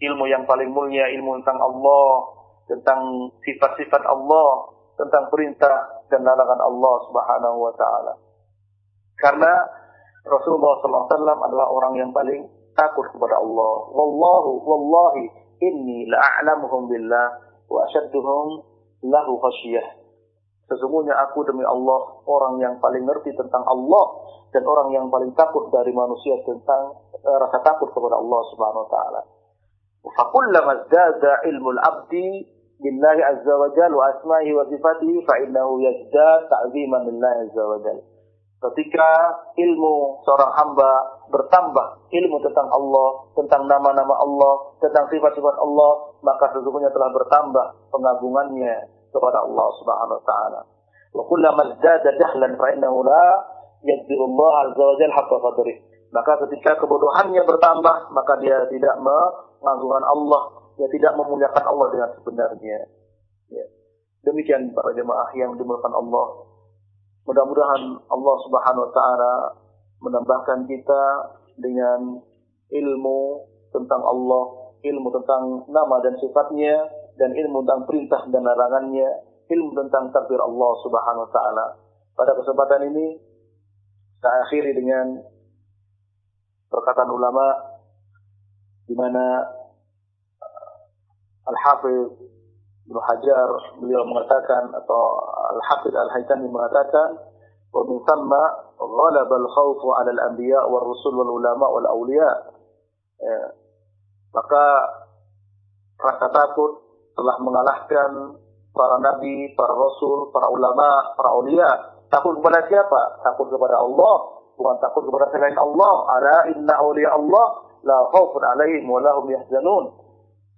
ilmu yang paling mulia, ilmu tentang Allah, tentang sifat-sifat Allah, tentang perintah dan larangan Allah Subhanahu wa taala. Karena Rasulullah SAW adalah orang yang paling takut kepada Allah. Wallahu wallahi inni la'alamuhum billah wa asyadduhum lahu khasyiyah. Sesungguhnya aku demi Allah orang yang paling ngerti tentang Allah dan orang yang paling takut dari manusia tentang uh, rasa takut kepada Allah Subhanahu wa taala. Fakullama zada ilmu al-abdi asma'ihi wa sifatihi fa innahu yazdad ta'ziman lillahi azza wa jalla. Ketika ilmu seorang hamba bertambah ilmu tentang Allah, tentang nama-nama Allah, tentang sifat-sifat Allah, maka sesungguhnya telah bertambah pengagungannya kepada Allah Subhanahu wa taala. Wa kullama zada jahlan fa innahu la yaqdiru Allah azza wa jalla haqqa qadrih. Maka ketika kebodohannya bertambah, maka dia tidak mengagungkan Allah, dia tidak memuliakan Allah dengan sebenarnya. Ya. Demikian para jemaah yang dimuliakan Allah. Mudah-mudahan Allah Subhanahu wa taala menambahkan kita dengan ilmu tentang Allah, ilmu tentang nama dan sifatnya, dan ilmu tentang perintah dan larangannya, ilmu tentang takdir Allah Subhanahu wa taala. Pada kesempatan ini saya akhiri dengan perkataan ulama di mana Al-Hafidz Ibnu Hajar beliau mengatakan atau Al-Hafidz Al-Haytami mengatakan wa min thamma ghalaba al-khawfu 'ala al-anbiya wal rusul wal ulama wal awliya ya. maka rasa takut telah mengalahkan para nabi, para rasul, para ulama, para ulia. Takut kepada siapa? Takut kepada Allah, bukan takut kepada selain Allah. Ala inna awliya Allah la khaufun alaihim wa lahum yahzanun.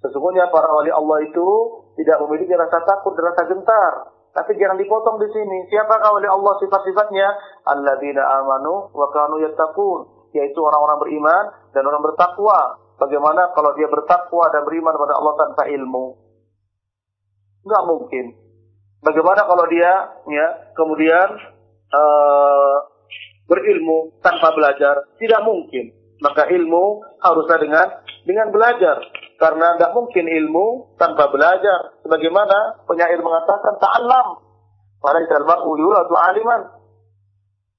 Sesungguhnya para wali Allah itu tidak memiliki rasa takut dan rasa gentar. Tapi jangan dipotong di sini. Siapa wali Allah sifat-sifatnya? Alladzina amanu wa kanu yattaqun. Yaitu orang-orang beriman dan orang bertakwa. Bagaimana kalau dia bertakwa dan beriman kepada Allah tanpa ilmu? Nggak mungkin. Bagaimana kalau dia ya kemudian uh, berilmu tanpa belajar? Tidak mungkin. Maka ilmu haruslah dengan dengan belajar. Karena nggak mungkin ilmu tanpa belajar. Sebagaimana penyair mengatakan ta'alam. Walaysa al-mar'u aliman.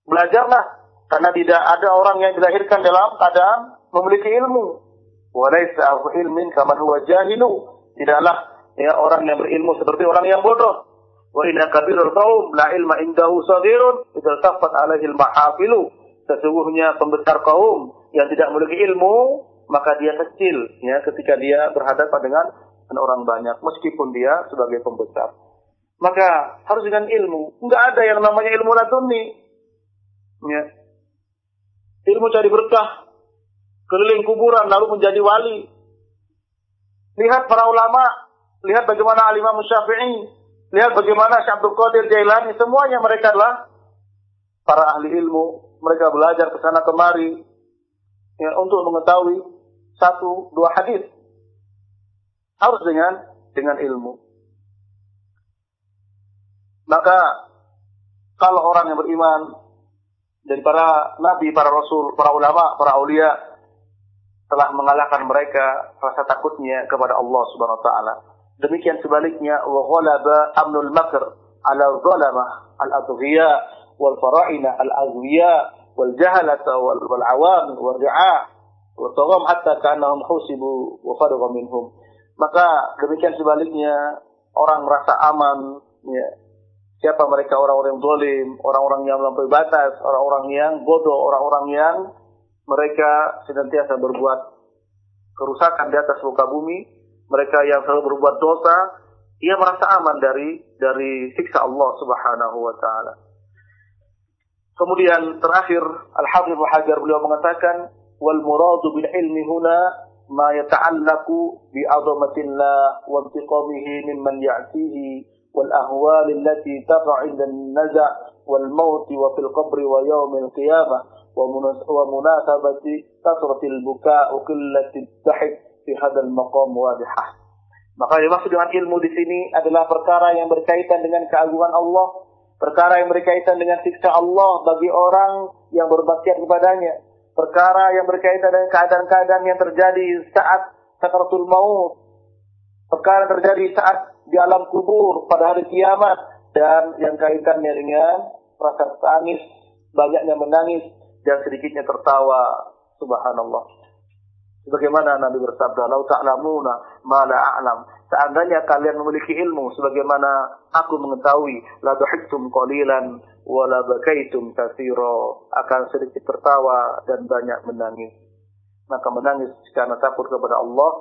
Belajarlah. Karena tidak ada orang yang dilahirkan dalam keadaan memiliki ilmu. Walaysa ilmin kaman huwa jahilu. Tidaklah ya orang yang berilmu seperti orang yang bodoh. Wa inna kabirul qaum la ilma indahu saghirun idza tafat alaihi al-mahafilu. Sesungguhnya pembesar kaum yang tidak memiliki ilmu, maka dia kecil ya ketika dia berhadapan dengan orang banyak meskipun dia sebagai pembesar. Maka harus dengan ilmu. Enggak ada yang namanya ilmu laduni. Ya. Ilmu cari berkah, keliling kuburan lalu menjadi wali. Lihat para ulama lihat bagaimana Al-Imam Syafi'i, lihat bagaimana Syekh Abdul Qadir Jailani, semuanya mereka adalah para ahli ilmu. Mereka belajar ke sana kemari ya, untuk mengetahui satu dua hadis. Harus dengan dengan ilmu. Maka kalau orang yang beriman dari para nabi, para rasul, para ulama, para aulia telah mengalahkan mereka rasa takutnya kepada Allah Subhanahu wa taala Demikian sebaliknya wa ghalaba amnul makr ala zalamah al-adghiya wal fara'ina al-aghwiya wal jahalata wal awam wal ri'a wa tagham hatta ka'annahum husibu wa minhum. Maka demikian sebaliknya orang merasa aman ya. Siapa mereka orang-orang yang zalim, orang-orang yang melampaui batas, orang-orang yang bodoh, orang-orang yang mereka senantiasa berbuat kerusakan di atas muka bumi mereka yang selalu berbuat dosa, ia merasa aman dari dari siksa Allah Subhanahu wa taala. Kemudian terakhir Al-Hafidz Hajar beliau mengatakan wa intiqamihi mimman ya'tihi wal ahwal allati taqa 'inda an-naza' wal maut wa fil qabri wa yaumil qiyamah wa munasabati kasratil buka wa qillatil dahik fi hadzal maqam wadihah. Maka dimaksud dengan ilmu di sini adalah perkara yang berkaitan dengan keagungan Allah, perkara yang berkaitan dengan siksa Allah bagi orang yang berbakat kepadanya, perkara yang berkaitan dengan keadaan-keadaan yang terjadi saat sakaratul maut, perkara yang terjadi saat di alam kubur pada hari kiamat dan yang kaitannya dengan rasa tangis, banyaknya menangis dan sedikitnya tertawa. Subhanallah. Sebagaimana Nabi bersabda, "Lau ta'lamuna ma la a'lam." Seandainya kalian memiliki ilmu sebagaimana aku mengetahui, la dhahiktum qalilan wa bakaitum akan sedikit tertawa dan banyak menangis. Maka menangis karena takut kepada Allah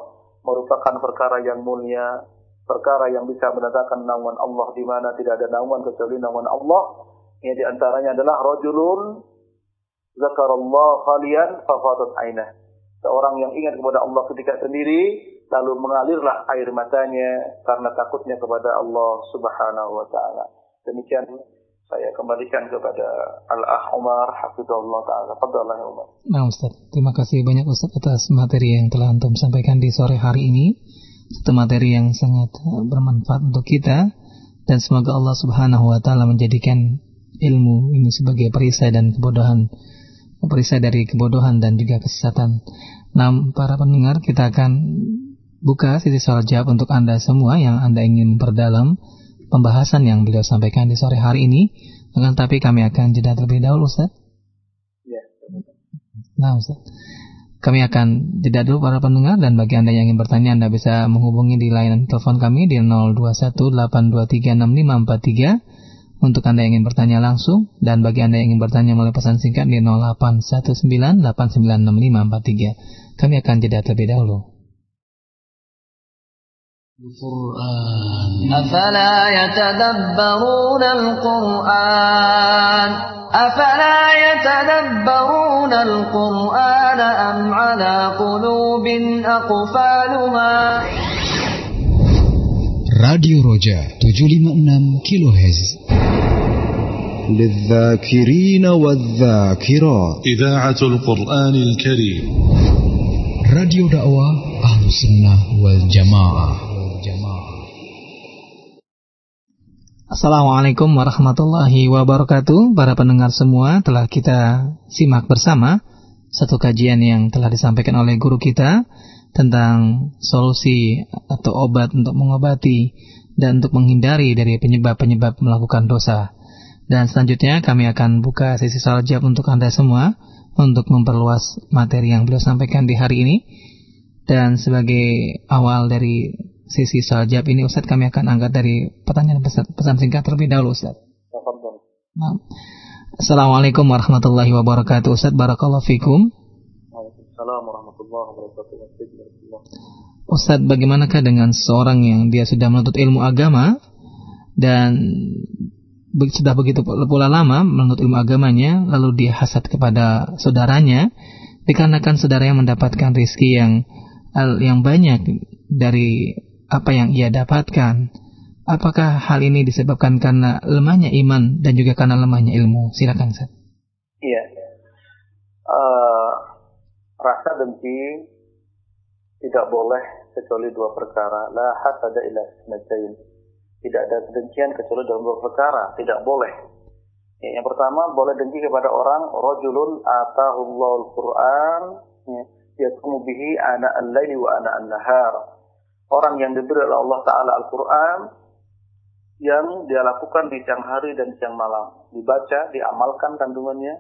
merupakan perkara yang mulia, perkara yang bisa mendatangkan naungan Allah di mana tidak ada naungan kecuali naungan Allah. Yang di antaranya adalah rajulun zakarallah khalian fafadat ainah seorang yang ingat kepada Allah ketika sendiri lalu mengalirlah air matanya karena takutnya kepada Allah Subhanahu wa taala. Demikian saya kembalikan kepada Al-Ah Umar Hafizullah taala. Fadhillah ya Umar. Nah, Ustaz. Terima kasih banyak Ustaz atas materi yang telah antum sampaikan di sore hari ini. Satu materi yang sangat bermanfaat untuk kita dan semoga Allah Subhanahu wa taala menjadikan ilmu ini sebagai perisai dan kebodohan perisai dari kebodohan dan juga kesesatan. Nah, para pendengar, kita akan buka sisi soal jawab untuk Anda semua yang Anda ingin memperdalam pembahasan yang beliau sampaikan di sore hari ini. Akan tapi kami akan jeda terlebih dahulu, Ustaz. Ya. Nah, Ustaz. Kami akan jeda dulu para pendengar dan bagi Anda yang ingin bertanya Anda bisa menghubungi di layanan telepon kami di 0218236543 untuk Anda yang ingin bertanya langsung dan bagi Anda yang ingin bertanya melalui pesan singkat di 0819896543. Kami akan jeda terlebih dahulu. القرآن أفلا يتدبرون القرآن أفلا يتدبرون القرآن أم على قلوب أقفالها راديو رجاء 756 كيلو هز للذاكرين والذاكرات إذاعة القرآن الكريم راديو دعوة أهل السنة والجماعة Assalamualaikum warahmatullahi wabarakatuh Para pendengar semua telah kita simak bersama Satu kajian yang telah disampaikan oleh guru kita Tentang solusi atau obat untuk mengobati Dan untuk menghindari dari penyebab-penyebab melakukan dosa dan selanjutnya kami akan buka sesi soal jawab untuk Anda semua untuk memperluas materi yang beliau sampaikan di hari ini. Dan sebagai awal dari sesi soal jawab ini Ustaz kami akan angkat dari pertanyaan pesan, pesan singkat terlebih dahulu Ustaz. Nah. Assalamualaikum warahmatullahi wabarakatuh Ustaz Barakallahu fikum. Waalaikumsalam warahmatullahi wabarakatuh. Ustaz bagaimanakah dengan seorang yang dia sudah menuntut ilmu agama dan sudah begitu pula lama menurut ilmu agamanya, lalu dia hasad kepada saudaranya, dikarenakan saudaranya mendapatkan rizki yang yang banyak dari apa yang ia dapatkan. Apakah hal ini disebabkan karena lemahnya iman dan juga karena lemahnya ilmu? Silakan, Ustaz. Iya. Uh, rasa dengki tidak boleh kecuali dua perkara. La hasada ila isnatain tidak ada kedengkian kecuali dalam dua perkara, tidak boleh. Ya, yang pertama boleh dengki kepada orang rajulun atahullahu al-Qur'an ya, yatmu bihi ana al-laili wa ana. Orang yang diberi oleh Allah taala Al-Qur'an yang dia lakukan di siang hari dan siang malam, dibaca, diamalkan kandungannya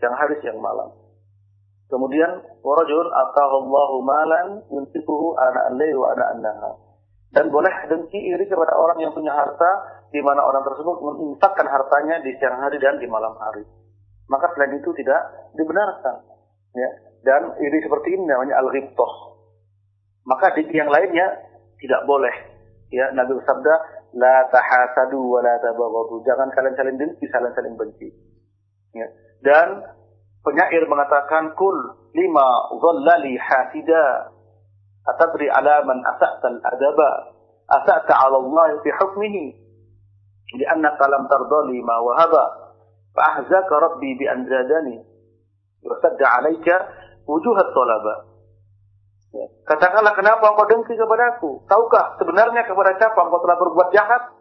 siang hari siang malam. Kemudian warajul atahullahu malan yunfiquhu ana al-laili wa ana an-nahar dan boleh dengki iri kepada orang yang punya harta di mana orang tersebut menginfakkan hartanya di siang hari dan di malam hari. Maka selain itu tidak dibenarkan. Ya. Dan iri seperti ini namanya al-ghibtoh. Maka di yang lainnya tidak boleh. Ya, Nabi bersabda, la tahasadu wa la tabaghadu. Jangan kalian saling dengki, saling saling benci. Ya. Dan penyair mengatakan kul lima dhallali hasida أتدري على من أسأت الأدب أسأت على الله في حكمه لأنك لم ترضى لي ما وهب Fa'ahzaka rabbi bi anzadani wa sadda 'alaika wujuhat talaba. Ya. Katakanlah kenapa engkau dengki kepadaku? Tahukah sebenarnya kepada siapa engkau telah berbuat jahat?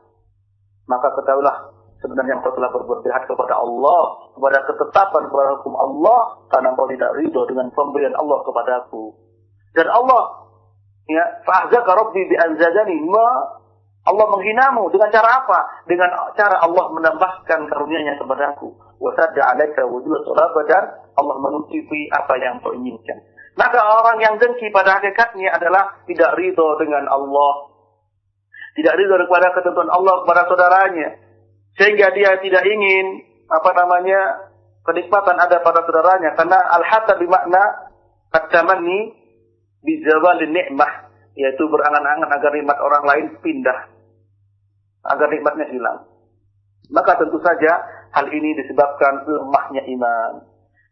Maka ketahuilah sebenarnya engkau telah berbuat jahat kepada Allah, kepada ketetapan kepada hukum Allah, karena engkau tidak ridho dengan pemberian Allah kepadaku. Dan Allah, ya, fa'azaka rabbi bi anzadani ma Allah menghinamu dengan cara apa? Dengan cara Allah menambahkan karunia-Nya kepadaku. Wa sadda 'alaika wujuh dan Allah menutupi apa yang kau inginkan. Maka orang yang dengki pada hakikatnya adalah tidak ridho dengan Allah. Tidak ridho kepada ketentuan Allah kepada saudaranya. Sehingga dia tidak ingin, apa namanya, kenikmatan ada pada saudaranya. Karena al-hatta bermakna at-tamanni bizawalin ni'mah. Yaitu berangan-angan agar nikmat orang lain pindah. Agar nikmatnya hilang. Maka tentu saja hal ini disebabkan lemahnya iman.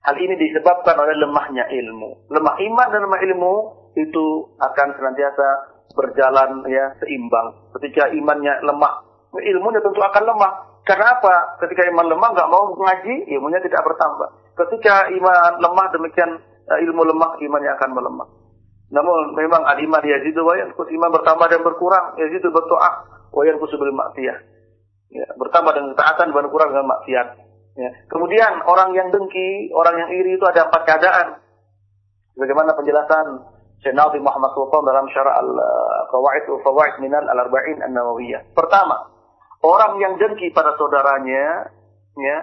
Hal ini disebabkan oleh lemahnya ilmu. Lemah iman dan lemah ilmu itu akan senantiasa berjalan ya seimbang. Ketika imannya lemah, ilmunya tentu akan lemah. Karena apa? Ketika iman lemah nggak mau mengaji, ilmunya tidak bertambah. Ketika iman lemah demikian eh, ilmu lemah, imannya akan melemah. Namun memang al-iman yazidu wa yanqus iman bertambah dan berkurang, yazidu berto'ah wa yanqus bil maksiyah. Ya, bertambah dengan ketaatan dan berkurang dengan maksiat. Ya. Kemudian orang yang dengki, orang yang iri itu ada empat keadaan. Bagaimana penjelasan Syekh Muhammad SAW dalam syarah al-Qawaid wa Fawaid minal al-Arba'in an-Nawawiyah. Pertama, orang yang dengki pada saudaranya, ya,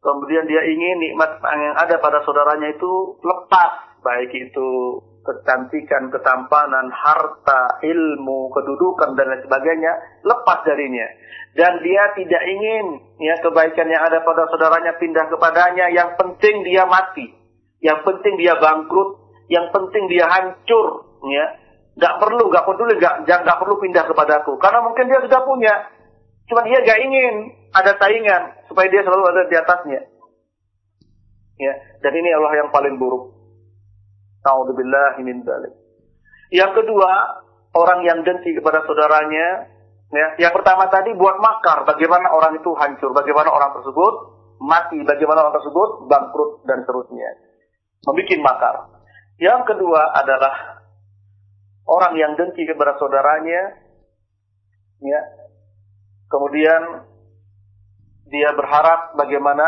kemudian dia ingin nikmat yang ada pada saudaranya itu lepas, baik itu kecantikan, ketampanan, harta, ilmu, kedudukan dan lain sebagainya lepas darinya. Dan dia tidak ingin ya kebaikan yang ada pada saudaranya pindah kepadanya. Yang penting dia mati. Yang penting dia bangkrut. Yang penting dia hancur ya. Nggak perlu nggak peduli nggak nggak perlu pindah kepadaku. Karena mungkin dia sudah punya. Cuma dia nggak ingin ada saingan supaya dia selalu ada di atasnya. Ya dan ini Allah yang paling buruk Naudzubillah min Yang kedua, orang yang dengki kepada saudaranya Ya, yang pertama tadi buat makar, bagaimana orang itu hancur, bagaimana orang tersebut mati, bagaimana orang tersebut bangkrut dan seterusnya. Membikin makar. Yang kedua adalah orang yang dengki kepada saudaranya, ya. Kemudian dia berharap bagaimana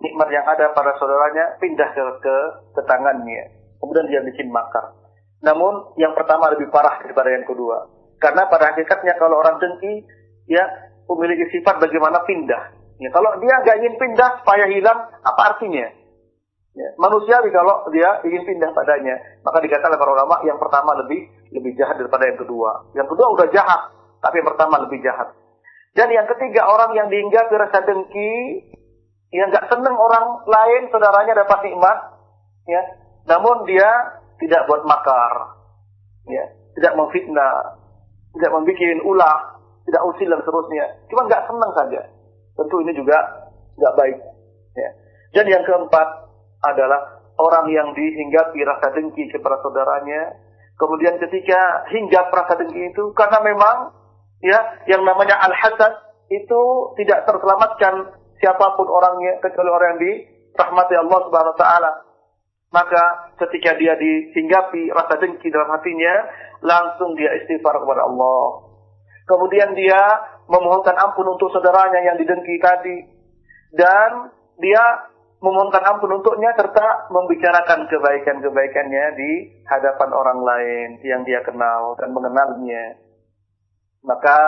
nikmat yang ada pada saudaranya pindah ke, ke, ke tangannya. Kemudian dia bikin makar. Namun yang pertama lebih parah daripada yang kedua. Karena pada hakikatnya kalau orang dengki, ya memiliki sifat bagaimana pindah. Ya, kalau dia nggak ingin pindah supaya hilang, apa artinya? Ya, manusiawi kalau dia ingin pindah padanya, maka dikatakan para ulama yang pertama lebih lebih jahat daripada yang kedua. Yang kedua udah jahat, tapi yang pertama lebih jahat. Dan yang ketiga orang yang dihinggapi rasa dengki, yang nggak seneng orang lain saudaranya dapat nikmat, ya, namun dia tidak buat makar, ya, tidak memfitnah, tidak membuat ulah, tidak usil dan seterusnya. Cuma nggak senang saja. Tentu ini juga nggak baik. Ya. Dan yang keempat adalah orang yang dihinggapi rasa dengki kepada saudaranya. Kemudian ketika hinggap rasa dengki itu karena memang ya yang namanya al-hasad itu tidak terselamatkan siapa pun orangnya kecuali orang yang dirahmati Allah Subhanahu wa taala. Maka ketika dia dihinggapi rasa dengki dalam hatinya, langsung dia istighfar kepada Allah. Kemudian dia memohonkan ampun untuk saudaranya yang didengki tadi. Dan dia memohonkan ampun untuknya serta membicarakan kebaikan-kebaikannya di hadapan orang lain yang dia kenal dan mengenalnya. Maka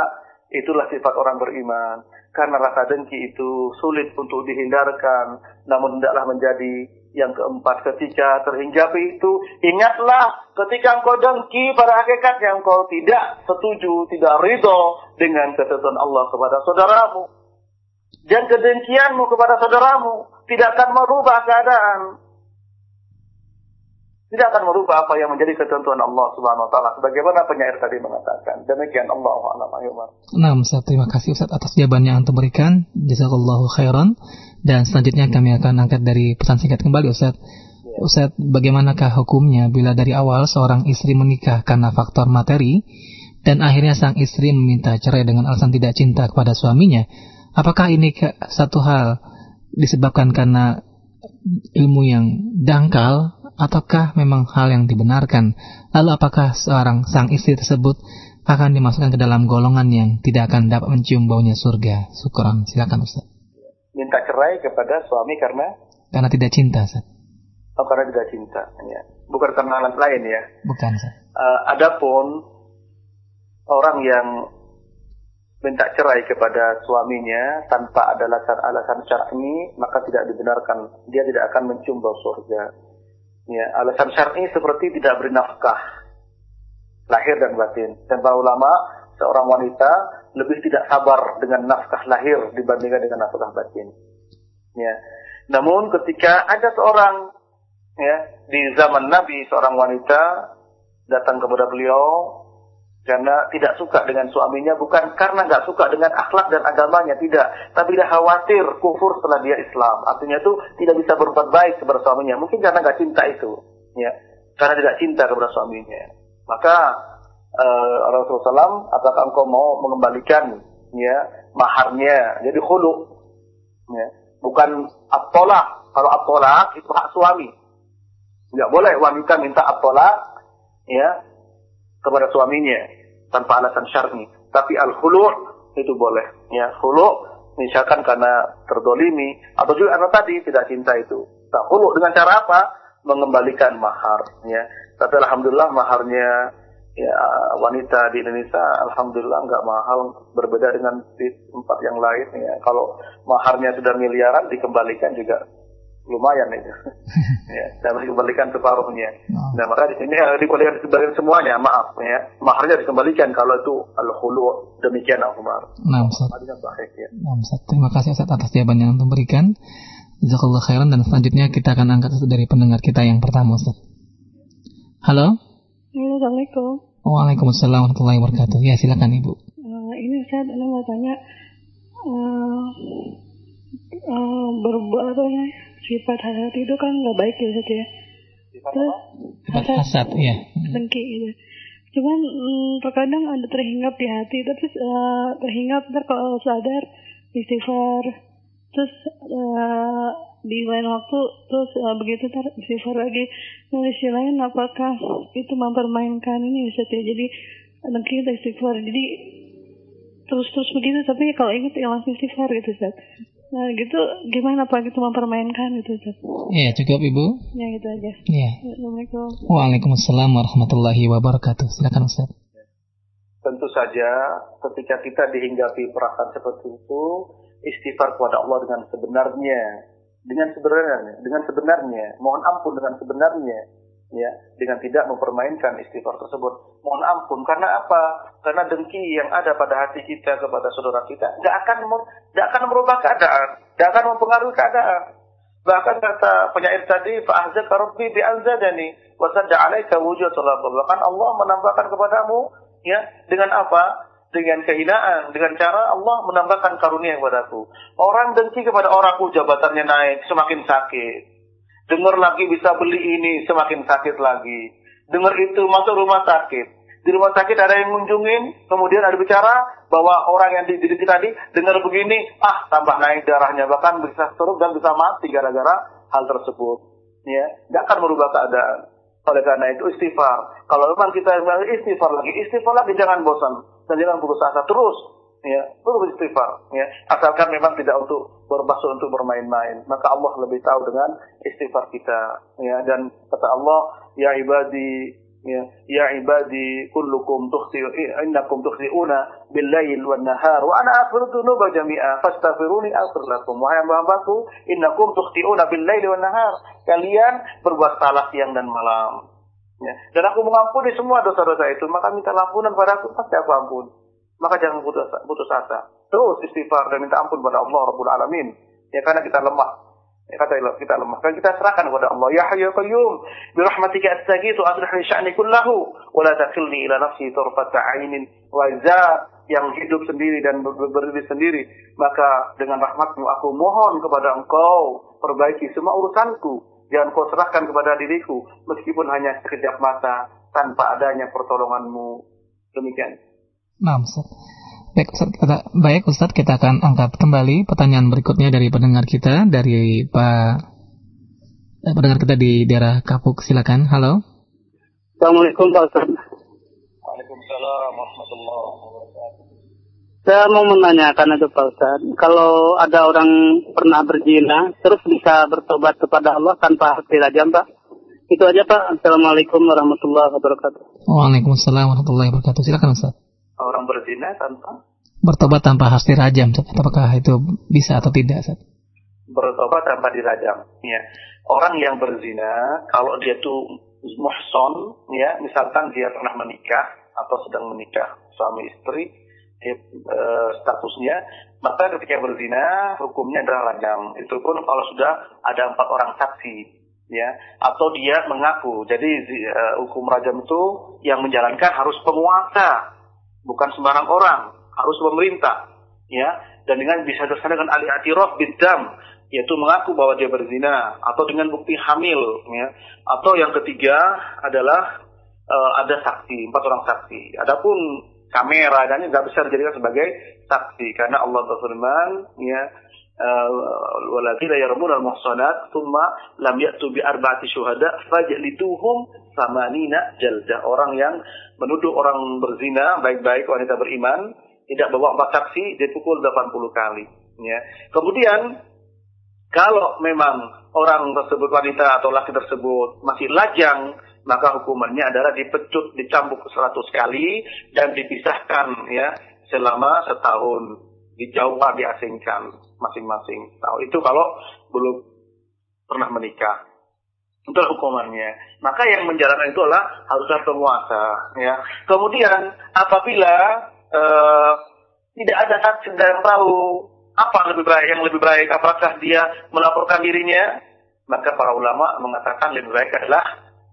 itulah sifat orang beriman. Karena rasa dengki itu sulit untuk dihindarkan, namun tidaklah menjadi yang keempat, ketika terhinggapi itu, ingatlah ketika engkau dengki pada yang engkau tidak setuju, tidak ridho dengan ketentuan Allah kepada saudaramu. Dan kedengkianmu kepada saudaramu tidak akan merubah keadaan tidak akan merubah apa yang menjadi ketentuan Allah Subhanahu wa taala sebagaimana penyair tadi mengatakan. Demikian Allah a'lam Nah, Ustaz, terima kasih Ustaz atas jawaban yang Anda berikan. Jazakallahu khairan. Dan selanjutnya kami akan angkat dari pesan singkat kembali Ustaz. Ustaz, bagaimanakah hukumnya bila dari awal seorang istri menikah karena faktor materi dan akhirnya sang istri meminta cerai dengan alasan tidak cinta kepada suaminya? Apakah ini satu hal disebabkan karena ilmu yang dangkal ataukah memang hal yang dibenarkan? Lalu apakah seorang sang istri tersebut akan dimasukkan ke dalam golongan yang tidak akan dapat mencium baunya surga? Syukuran, silakan Ustaz. Minta cerai kepada suami karena Karena tidak cinta, Ustaz. oh, karena tidak cinta, ya. Bukan karena alat lain ya. Bukan, Ustaz. Eh, adapun orang yang minta cerai kepada suaminya tanpa ada alasan-alasan syar'i maka tidak dibenarkan dia tidak akan mencium bau surga ya alasan syar'i seperti tidak beri nafkah lahir dan batin dan para ulama seorang wanita lebih tidak sabar dengan nafkah lahir dibandingkan dengan nafkah batin. Ya. Namun ketika ada seorang ya di zaman Nabi seorang wanita datang kepada beliau karena tidak suka dengan suaminya bukan karena nggak suka dengan akhlak dan agamanya tidak. Tapi dia khawatir kufur setelah dia Islam. Artinya itu tidak bisa berbuat baik kepada suaminya. Mungkin karena nggak cinta itu ya. Karena tidak cinta kepada suaminya. Maka uh, Rasulullah SAW apakah engkau mau mengembalikan ya maharnya jadi khulu ya bukan atolak kalau atolak itu hak suami nggak boleh wanita minta atolak ya kepada suaminya tanpa alasan syar'i. Tapi al-khulu' itu boleh. Ya, khulu' misalkan karena terdolimi atau juga karena tadi tidak cinta itu. Tak khulu' dengan cara apa? Mengembalikan mahar. Ya. Tapi alhamdulillah maharnya ya wanita di Indonesia alhamdulillah nggak mahal berbeda dengan di tempat yang lain ya. Kalau maharnya sudah miliaran dikembalikan juga lumayan itu. ya, dan dikembalikan separuhnya. Oh. Nah, maka di sini eh, dikembalikan dikembalikan semuanya, maaf ya. Maharnya dikembalikan kalau itu al-khulu demikian Umar. Nah, Ustaz. Ya. Nah, Ustaz. Terima kasih Ustaz atas jawaban yang Antum berikan. Jazakallah khairan dan selanjutnya kita akan angkat satu dari pendengar kita yang pertama Ustaz. Halo? Assalamualaikum. Waalaikumsalam warahmatullahi wabarakatuh. Ya, silakan Ibu. Eh, ini Ustaz, Anda mau tanya uh, uh, berbuat apa ya? Sifat hasad itu kan nggak baik ya Ustaz ya. Terus Sifat hasad, ya. dengki gitu. Cuman mm, terkadang ada terhinggap di hati, tapi eh, terhinggap ntar kalau sadar istighfar, terus eh, di lain waktu terus eh, begitu ntar istighfar lagi. Nah di sisi lain apakah itu mempermainkan ini Ustaz ya? Jadi kita istighfar, jadi terus-terus begitu tapi kalau ingat ya langsung istighfar gitu Ustaz. Nah gitu gimana Pak gitu mempermainkan gitu Ustaz? Ya, cukup Ibu. Ya gitu aja. Ya. Assalamualaikum. Waalaikumsalam warahmatullahi wabarakatuh. Silakan Ustaz. Tentu saja ketika kita dihinggapi perasaan seperti itu, istighfar kepada Allah dengan sebenarnya, dengan sebenarnya, dengan sebenarnya, mohon ampun dengan sebenarnya, ya, dengan tidak mempermainkan istighfar tersebut. Mohon ampun karena apa? Karena dengki yang ada pada hati kita kepada saudara kita nggak akan nggak akan merubah keadaan, nggak akan mempengaruhi keadaan. Bahkan kata penyair tadi, fa'ahzaka rabbi bi'anzadani wa sadda 'alaika wujud Bahkan Allah menambahkan kepadamu ya dengan apa? Dengan kehinaan, dengan cara Allah menambahkan karunia kepadaku. Orang dengki kepada orangku jabatannya naik, semakin sakit. Dengar lagi bisa beli ini, semakin sakit lagi. Dengar itu masuk rumah sakit. Di rumah sakit ada yang ngunjungin, kemudian ada bicara bahwa orang yang dididik tadi dengar begini, ah tambah naik darahnya, bahkan bisa stroke dan bisa mati gara-gara hal tersebut. Ya, tidak akan merubah keadaan. Oleh karena itu istighfar. Kalau memang kita istighfar lagi, istighfar lagi jangan bosan dan jangan putus asa terus. Ya, terus istighfar. Ya, asalkan memang tidak untuk bermaksud untuk bermain-main. Maka Allah lebih tahu dengan istighfar kita. Ya, dan kata Allah, ya ibadi ya, ya ibadi kullukum tukhsi'u innakum tukhsi'una bil lail wan nahar wa ana aghfiru dzunuba jami'a. Fastaghfiruni aghfir lakum. Wahai hamba-hambaku innakum tukhsi'una bil lail wan nahar kalian berbuat salah siang dan malam. Ya. dan aku mengampuni semua dosa-dosa itu maka minta ampunan padaku pasti aku ampun. Maka jangan putus, putus asa. Terus istighfar dan minta ampun pada Allah Rabbul Alamin. Ya karena kita lemah. Ya, kata kita lemah. Kan kita serahkan kepada Allah. Ya Hayyu Qayyum, bi rahmatika astaghiitsu aslih li sya'ni kullahu wa la takilni ila nafsi tarfata 'ainin wa yang hidup sendiri dan ber- berdiri sendiri, maka dengan rahmatmu aku mohon kepada engkau perbaiki semua urusanku. Jangan kau serahkan kepada diriku, meskipun hanya sekejap mata, tanpa adanya pertolonganmu. Demikian. Nah. Baik Ustaz, kita, baik Ustaz, kita akan angkat kembali pertanyaan berikutnya dari pendengar kita dari Pak eh, pendengar kita di daerah Kapuk. Silakan. Halo. Assalamualaikum Pak Ustaz. Waalaikumsalam warahmatullahi wabarakatuh. Saya mau menanyakan itu Pak Ustaz. Kalau ada orang pernah berzina, terus bisa bertobat kepada Allah tanpa harus dirajam Pak? Itu aja Pak. Assalamualaikum warahmatullahi wabarakatuh. Waalaikumsalam warahmatullahi wabarakatuh. Silakan Ustaz. Orang berzina tanpa Bertobat tanpa harus dirajam, apakah itu bisa atau tidak? Ustaz? bertobat tanpa dirajam. Ya. Orang yang berzina, kalau dia tuh muhson, ya, misalkan dia pernah menikah atau sedang menikah suami istri, dia, eh, statusnya, maka ketika berzina hukumnya adalah rajam. Itu pun kalau sudah ada empat orang saksi, ya, atau dia mengaku. Jadi eh, hukum rajam itu yang menjalankan harus penguasa, bukan sembarang orang, harus pemerintah, ya. Dan dengan bisa dilaksanakan dengan alih atiraf bidam, yaitu mengaku bahwa dia berzina atau dengan bukti hamil ya atau yang ketiga adalah eh, ada saksi empat orang saksi adapun kamera dan nggak bisa dijadikan sebagai saksi karena Allah berfirman ya eh, waladzina yarmuna al-muhsanat thumma lam ya'tu bi arba'ati syuhada fajlituhum samanina jaldah orang yang menuduh orang berzina baik-baik wanita beriman tidak bawa empat saksi dipukul 80 kali ya kemudian kalau memang orang tersebut wanita atau laki tersebut masih lajang, maka hukumannya adalah dipecut, dicambuk 100 kali dan dipisahkan ya selama setahun. Dijauhkan, diasingkan masing-masing. Tahu itu kalau belum pernah menikah. Itu hukumannya. Maka yang menjalankan itu adalah haruslah penguasa. Ya. Kemudian apabila eh, tidak ada saksi yang tahu apa lebih baik? Yang lebih baik apakah dia melaporkan dirinya? Maka para ulama mengatakan lebih baik adalah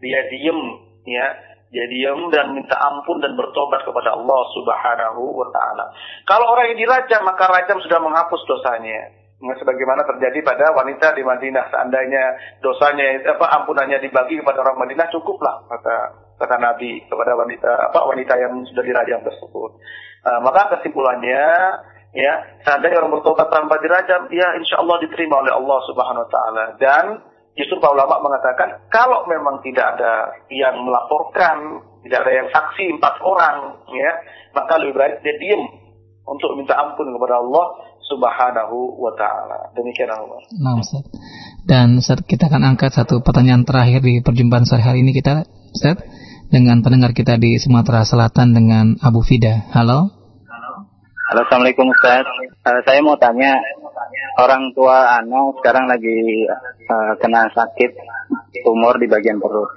dia diem, ya, dia diem dan minta ampun dan bertobat kepada Allah Subhanahu wa taala. Kalau orang yang dirajam maka rajam sudah menghapus dosanya. Nah, sebagaimana terjadi pada wanita di Madinah seandainya dosanya apa ampunannya dibagi kepada orang Madinah cukuplah kata kata Nabi kepada wanita apa wanita yang sudah dirajam tersebut. Uh, maka kesimpulannya ya seandainya orang bertobat tanpa dirajam ya insya Allah diterima oleh Allah Subhanahu Wa Taala dan justru para ulama mengatakan kalau memang tidak ada yang melaporkan tidak ada yang saksi empat orang ya maka lebih baik dia diem untuk minta ampun kepada Allah Subhanahu wa taala. Demikian Allah. Nah, Ustaz. Dan Ustaz, kita akan angkat satu pertanyaan terakhir di perjumpaan sore hari ini kita, Ustaz, dengan pendengar kita di Sumatera Selatan dengan Abu Fida. Halo. Halo, Assalamualaikum Ustaz. Uh, saya mau tanya, orang tua Ano sekarang lagi uh, kena sakit tumor di bagian perut.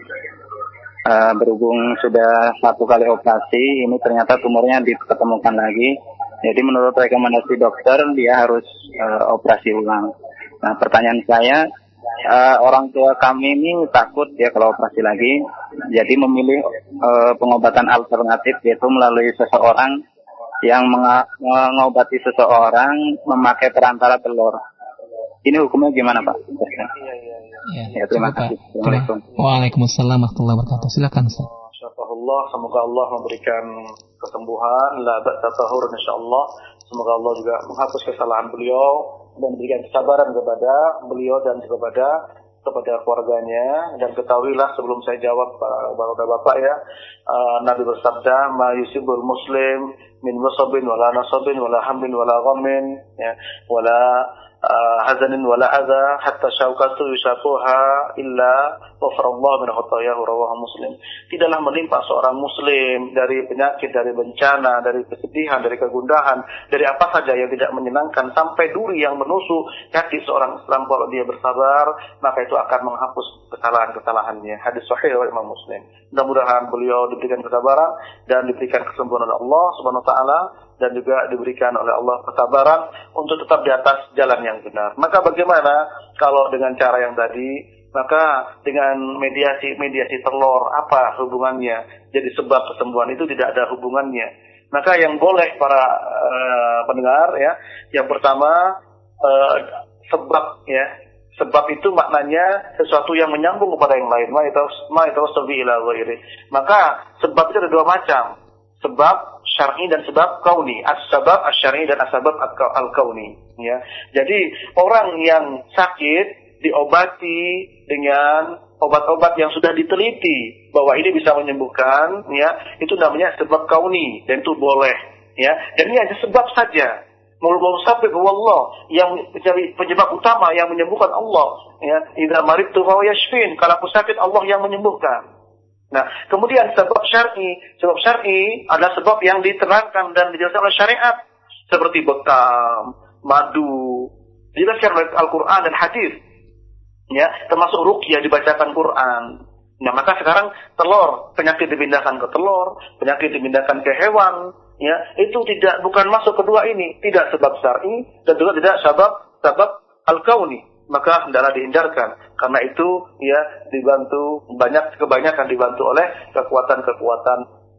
Uh, berhubung sudah satu kali operasi, ini ternyata tumornya ditemukan lagi. Jadi menurut rekomendasi dokter, dia harus uh, operasi ulang. Nah, pertanyaan saya, uh, orang tua kami ini takut ya kalau operasi lagi, jadi memilih uh, pengobatan alternatif yaitu melalui seseorang yang mengobati seseorang memakai perantara telur. Ini hukumnya gimana Pak? Ya, Ya, terima coba, kasih. Assalamualaikum. Waalaikumsalam warahmatullahi wabarakatuh. Silakan Ustaz. Insyaallah semoga Allah memberikan kesembuhan, la ba'sa tahur insyaallah. Semoga Allah juga menghapus kesalahan beliau dan memberikan kesabaran kepada beliau dan kepada kepada keluarganya. Dan ketahuilah sebelum saya jawab Pak Bapak, Bapak ya uh, Nabi bersabda ma yusibul muslim min wasabin wala nasabin wala hammin wala ghammin ya. Wala hazanin wala adha hatta syaukatu yusafuha illa wafarallahu min khotayahu rawahu muslim. Tidaklah menimpa seorang muslim dari penyakit dari bencana dari kesedihan dari kegundahan dari apa saja yang tidak menyenangkan sampai duri yang menusuk kaki seorang Islam kalau dia bersabar maka itu akan menghapus kesalahan-kesalahannya. Hadis sahih oleh Imam Muslim. Mudah-mudahan beliau diberikan kesabaran dan diberikan kesembuhan oleh Allah Subhanahu wa taala dan juga diberikan oleh Allah kesabaran untuk tetap di atas jalan yang benar. Maka bagaimana kalau dengan cara yang tadi maka dengan mediasi mediasi telur apa hubungannya? Jadi sebab kesembuhan itu tidak ada hubungannya. Maka yang boleh para uh, pendengar ya, yang pertama uh, sebab ya, sebab itu maknanya sesuatu yang menyambung kepada yang lain. Maka sebab itu ada dua macam. Sebab syar'i dan sebab kauni. As-sabab asy-syar'i dan as-sabab al-kauni. Ya. Jadi orang yang sakit diobati dengan obat-obat yang sudah diteliti bahwa ini bisa menyembuhkan, ya, itu namanya sebab kauni dan itu boleh, ya. Dan ini hanya sebab saja. Mulu-mulu sampai ke Allah yang menjadi penyebab utama yang menyembuhkan Allah. Ya, idza maridtu fa yashfin. Kalau aku sakit Allah yang menyembuhkan. Nah, kemudian sebab syar'i, sebab syar'i adalah sebab yang diterangkan dan dijelaskan oleh syariat. Seperti bekam, madu, dijelaskan oleh Al-Qur'an dan hadis. Ya termasuk rukyah dibacakan Quran. Nah maka sekarang telur penyakit dipindahkan ke telur, penyakit dipindahkan ke hewan, ya itu tidak bukan masuk kedua ini, tidak sebab syar'i dan juga tidak sebab sebab al-kauni maka hendaklah dihindarkan. Karena itu ya dibantu banyak kebanyakan dibantu oleh kekuatan-kekuatan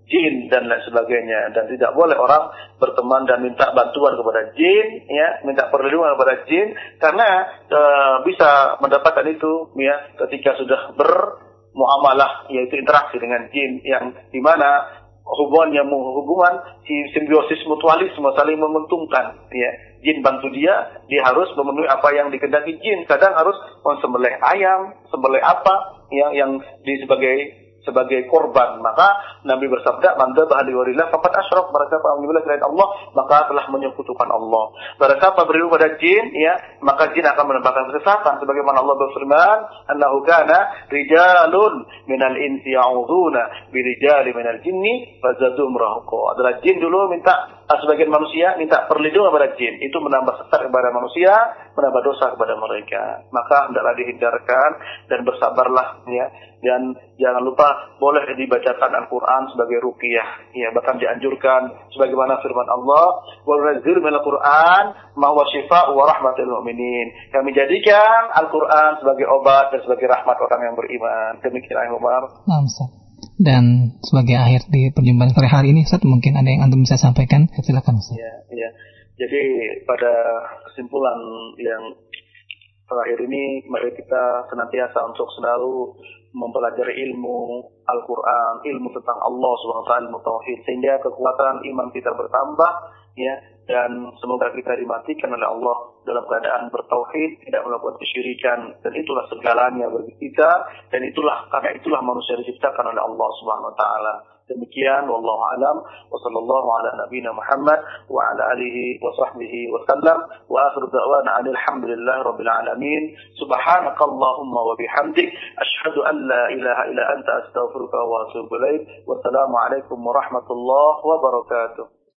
jin dan lain sebagainya. Dan tidak boleh orang berteman dan minta bantuan kepada jin ya minta perlindungan kepada jin. Karena e, bisa mendapatkan itu ya ketika sudah bermuamalah yaitu interaksi dengan jin yang di mana hubungan yang hubungan simbiosis mutualisme saling menguntungkan ya jin bantu dia dia harus memenuhi apa yang dikendaki jin kadang harus sembelih ayam sembelih apa yang yang di sebagai sebagai korban. Maka Nabi bersabda, "Man dzabaha liwarillah faqad asyrak." Menyembelih selain Allah, maka telah menyekutukan Allah. Barang siapa beribu pada jin, ya, maka jin akan mendapatkan kesesatan sebagaimana Allah berfirman, "Annahu kana rijalun minal insi ya'udzuuna birijali minal jinni fazadum rahaqa." Adalah jin dulu minta sebagian manusia minta perlindungan kepada jin. Itu menambah sesat kepada manusia menambah dosa kepada mereka. Maka hendaklah dihindarkan dan bersabarlah ya. Dan jangan lupa boleh dibacakan Al-Qur'an sebagai ruqyah ya. Bahkan dianjurkan sebagaimana firman Allah wa nazir min Al-Qur'an ma huwa wa rahmatul mu'minin. Kami jadikan Al-Qur'an sebagai obat dan sebagai rahmat orang yang beriman. Demikian Umar. Nah, dan sebagai akhir di perjumpaan sore hari ini, Ustaz, mungkin ada yang Anda bisa sampaikan? Silakan, Ustaz. Ya, ya. Jadi pada kesimpulan yang terakhir ini, mari kita senantiasa untuk selalu mempelajari ilmu Al-Quran, ilmu tentang Allah SWT, ilmu Tauhid, sehingga kekuatan iman kita bertambah, ya, dan semoga kita dimatikan oleh Allah dalam keadaan bertauhid, tidak melakukan kesyirikan dan itulah segalanya bagi kita dan itulah karena itulah manusia diciptakan oleh Allah Subhanahu wa taala. Demikian wallahu alam wa sallallahu ala nabiyyina Muhammad wa ala alihi wa sahbihi wa sallam wa akhiru da'wana alhamdulillah rabbil alamin. Subhanakallahumma wa bihamdik asyhadu an la ilaha illa anta astaghfiruka wa atubu ilaik. Wa assalamu alaikum warahmatullahi wabarakatuh